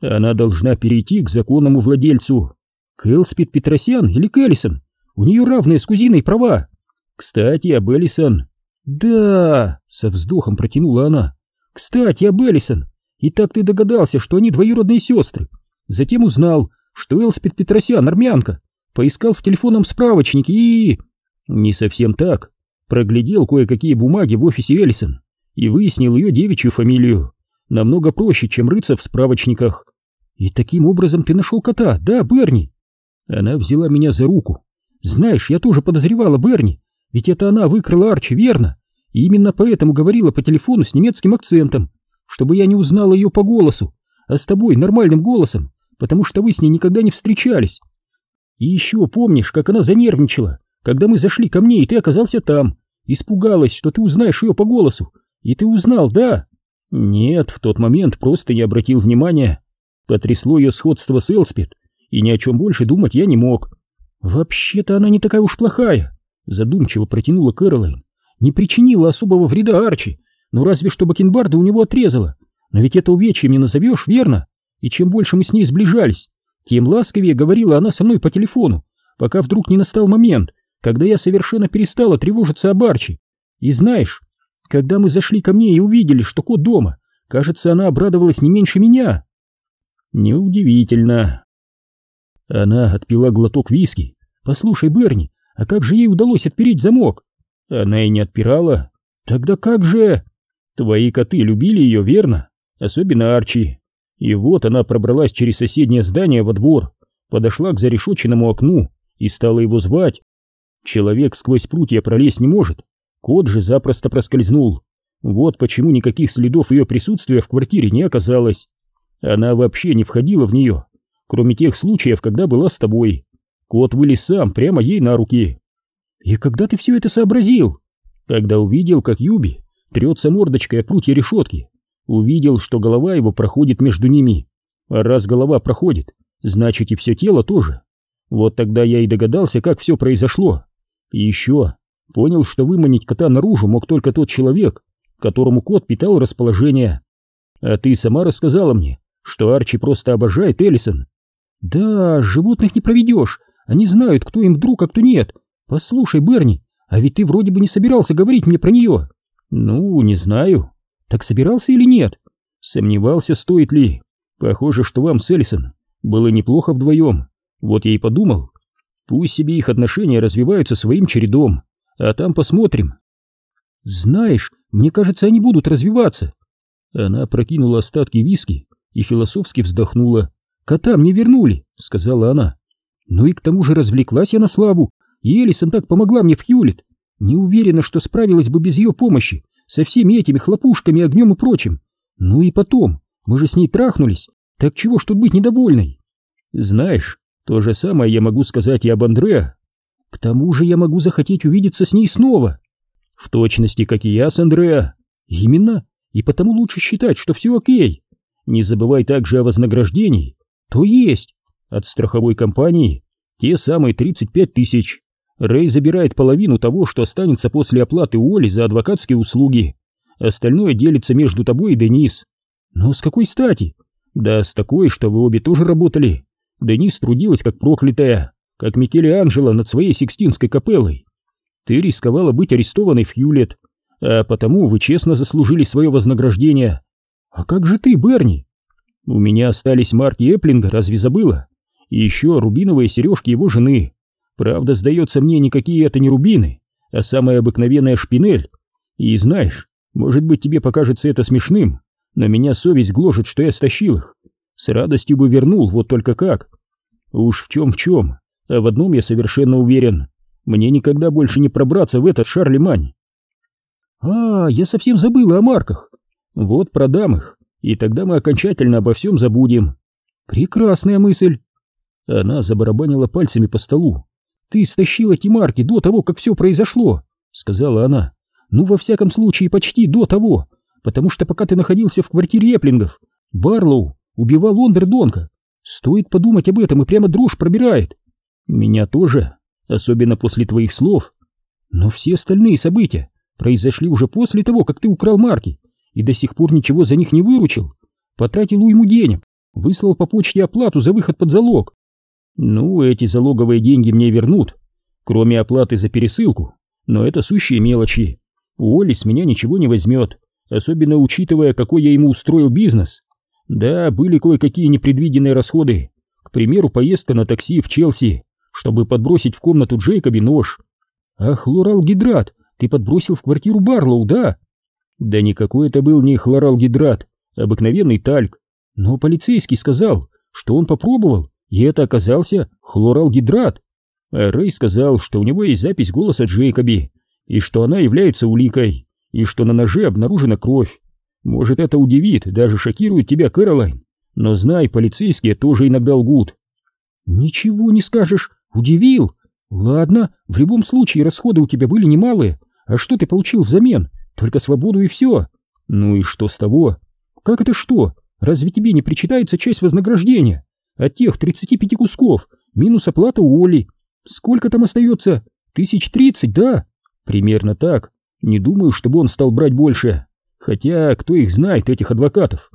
Она должна перейти к законному владельцу. Кэлспид Петросян или Кэллисон? У нее равные с кузиной права. Кстати, об Эллисон. Да, со вздохом протянула она. Кстати, об Эллисон. И так ты догадался, что они двоюродные сестры. Затем узнал, что Элспид Петросян армянка. Поискал в телефонном справочнике и... Не совсем так. Проглядел кое-какие бумаги в офисе Эллисон и выяснил ее девичью фамилию. Намного проще, чем рыться в справочниках. И таким образом ты нашел кота, да, Берни? Она взяла меня за руку. Знаешь, я тоже подозревала Берни, ведь это она выкрала Арчи, верно? И именно поэтому говорила по телефону с немецким акцентом, чтобы я не узнала ее по голосу, а с тобой нормальным голосом, потому что вы с ней никогда не встречались. И еще помнишь, как она занервничала, когда мы зашли ко мне, и ты оказался там. Испугалась, что ты узнаешь ее по голосу. И ты узнал, да? Нет, в тот момент просто не обратил внимания. Потрясло ее сходство с Элспет, и ни о чем больше думать я не мог. Вообще-то она не такая уж плохая, задумчиво протянула Кэролайн. Не причинила особого вреда Арчи, ну разве что бакенбарды у него отрезала. Но ведь это увечьем не назовешь, верно? И чем больше мы с ней сближались, тем ласковее говорила она со мной по телефону, пока вдруг не настал момент, когда я совершенно перестала тревожиться об Арчи. И знаешь, когда мы зашли ко мне и увидели, что кот дома, кажется, она обрадовалась не меньше меня. Неудивительно. Она отпила глоток виски. Послушай, Берни, а как же ей удалось отпереть замок? Она и не отпирала. Тогда как же... Твои коты любили ее, верно? Особенно Арчи. И вот она пробралась через соседнее здание во двор, подошла к зарешоченному окну и стала его звать. Человек сквозь прутья пролезть не может. Кот же запросто проскользнул. Вот почему никаких следов ее присутствия в квартире не оказалось. Она вообще не входила в нее, кроме тех случаев, когда была с тобой. Кот вылез сам, прямо ей на руки. И когда ты все это сообразил? Когда увидел, как Юби трется мордочкой о прутья решетки. Увидел, что голова его проходит между ними. А раз голова проходит, значит и все тело тоже. Вот тогда я и догадался, как все произошло. И еще понял, что выманить кота наружу мог только тот человек, которому кот питал расположение. А ты сама рассказала мне, что Арчи просто обожает Эллисон. Да, животных не проведешь, они знают, кто им друг, а кто нет. Послушай, Берни, а ведь ты вроде бы не собирался говорить мне про нее. Ну, не знаю. Так собирался или нет? Сомневался, стоит ли. Похоже, что вам с Эллисон было неплохо вдвоем. Вот я и подумал, Пусть себе их отношения развиваются своим чередом, а там посмотрим. Знаешь, мне кажется, они будут развиваться. Она прокинула остатки виски и философски вздохнула. «Кота мне вернули», — сказала она. «Ну и к тому же развлеклась я на славу, и Элисон так помогла мне в Хьюлит. Не уверена, что справилась бы без ее помощи, со всеми этими хлопушками, огнем и прочим. Ну и потом, мы же с ней трахнулись, так чего ж тут быть недовольной?» «Знаешь, то же самое я могу сказать и об Андре. К тому же я могу захотеть увидеться с ней снова. В точности, как и я с Андреа. Именно. И потому лучше считать, что все окей. Не забывай также о вознаграждении. То есть. От страховой компании те самые 35 тысяч. Рэй забирает половину того, что останется после оплаты у Оли за адвокатские услуги. Остальное делится между тобой и Денис. Но с какой стати? Да с такой, что вы обе тоже работали. Денис трудилась как проклятая, как Микеланджело над своей Сикстинской капеллой. Ты рисковала быть арестованной в Хьюлет, а потому вы честно заслужили свое вознаграждение. А как же ты, Берни? У меня остались марки Эплинга, разве забыла? И еще рубиновые сережки его жены. Правда, сдается мне, никакие это не рубины, а самая обыкновенная шпинель. И знаешь, может быть тебе покажется это смешным, но меня совесть гложет, что я стащил их. С радостью бы вернул, вот только как. Уж в чем в чем, а в одном я совершенно уверен. Мне никогда больше не пробраться в этот Шарлемань. А, я совсем забыла о марках. Вот продам их, и тогда мы окончательно обо всем забудем. Прекрасная мысль. Она забарабанила пальцами по столу. Ты стащил эти марки до того, как все произошло, сказала она. Ну, во всяком случае, почти до того, потому что пока ты находился в квартире Эплингов, Барлоу убивал Лондердонка. Стоит подумать об этом, и прямо дрожь пробирает. Меня тоже, особенно после твоих слов. Но все остальные события произошли уже после того, как ты украл марки, и до сих пор ничего за них не выручил. Потратил уйму денег, выслал по почте оплату за выход под залог. Ну, эти залоговые деньги мне вернут, кроме оплаты за пересылку, но это сущие мелочи. Уолли с меня ничего не возьмет, особенно учитывая, какой я ему устроил бизнес. Да, были кое-какие непредвиденные расходы, к примеру, поездка на такси в Челси, чтобы подбросить в комнату Джейкоби нож. А хлоралгидрат ты подбросил в квартиру Барлоу, да? Да никакой это был не хлоралгидрат, обыкновенный тальк. Но полицейский сказал, что он попробовал, и это оказался хлоралгидрат. Рэй сказал, что у него есть запись голоса Джейкоби, и что она является уликой, и что на ноже обнаружена кровь. Может, это удивит, даже шокирует тебя, Кэролайн, но знай, полицейские тоже иногда лгут. Ничего не скажешь, удивил. Ладно, в любом случае расходы у тебя были немалые, а что ты получил взамен? Только свободу и все. Ну и что с того? Как это что? Разве тебе не причитается часть вознаграждения? От тех 35 кусков, минус оплата у Оли. Сколько там остается? Тысяч тридцать, да? Примерно так. Не думаю, чтобы он стал брать больше. Хотя, кто их знает, этих адвокатов?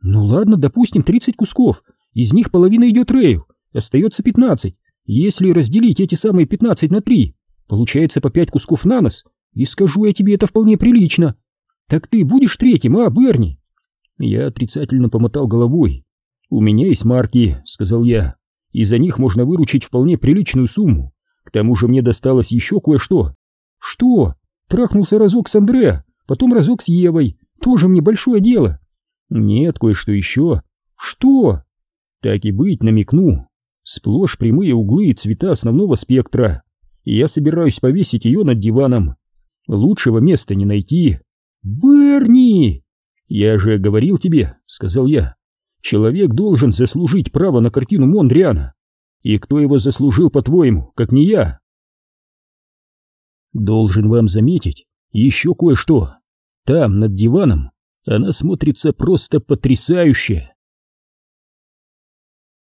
Ну ладно, допустим, 30 кусков. Из них половина идет Рэю. Остается 15. Если разделить эти самые 15 на 3, получается по 5 кусков на нос. И скажу я тебе, это вполне прилично. Так ты будешь третьим, а, Берни? Я отрицательно помотал головой. У меня есть марки, сказал я. И за них можно выручить вполне приличную сумму. К тому же мне досталось еще кое-что. Что? Трахнулся разок с Андре, потом разок с Евой. Тоже мне большое дело. Нет, кое-что еще. Что? Так и быть, намекну. Сплошь прямые углы и цвета основного спектра. И я собираюсь повесить ее над диваном. Лучшего места не найти. Берни! Я же говорил тебе, сказал я. Человек должен заслужить право на картину Мондриана. И кто его заслужил, по-твоему, как не я? Должен вам заметить еще кое-что. Там, над диваном, она смотрится просто потрясающе.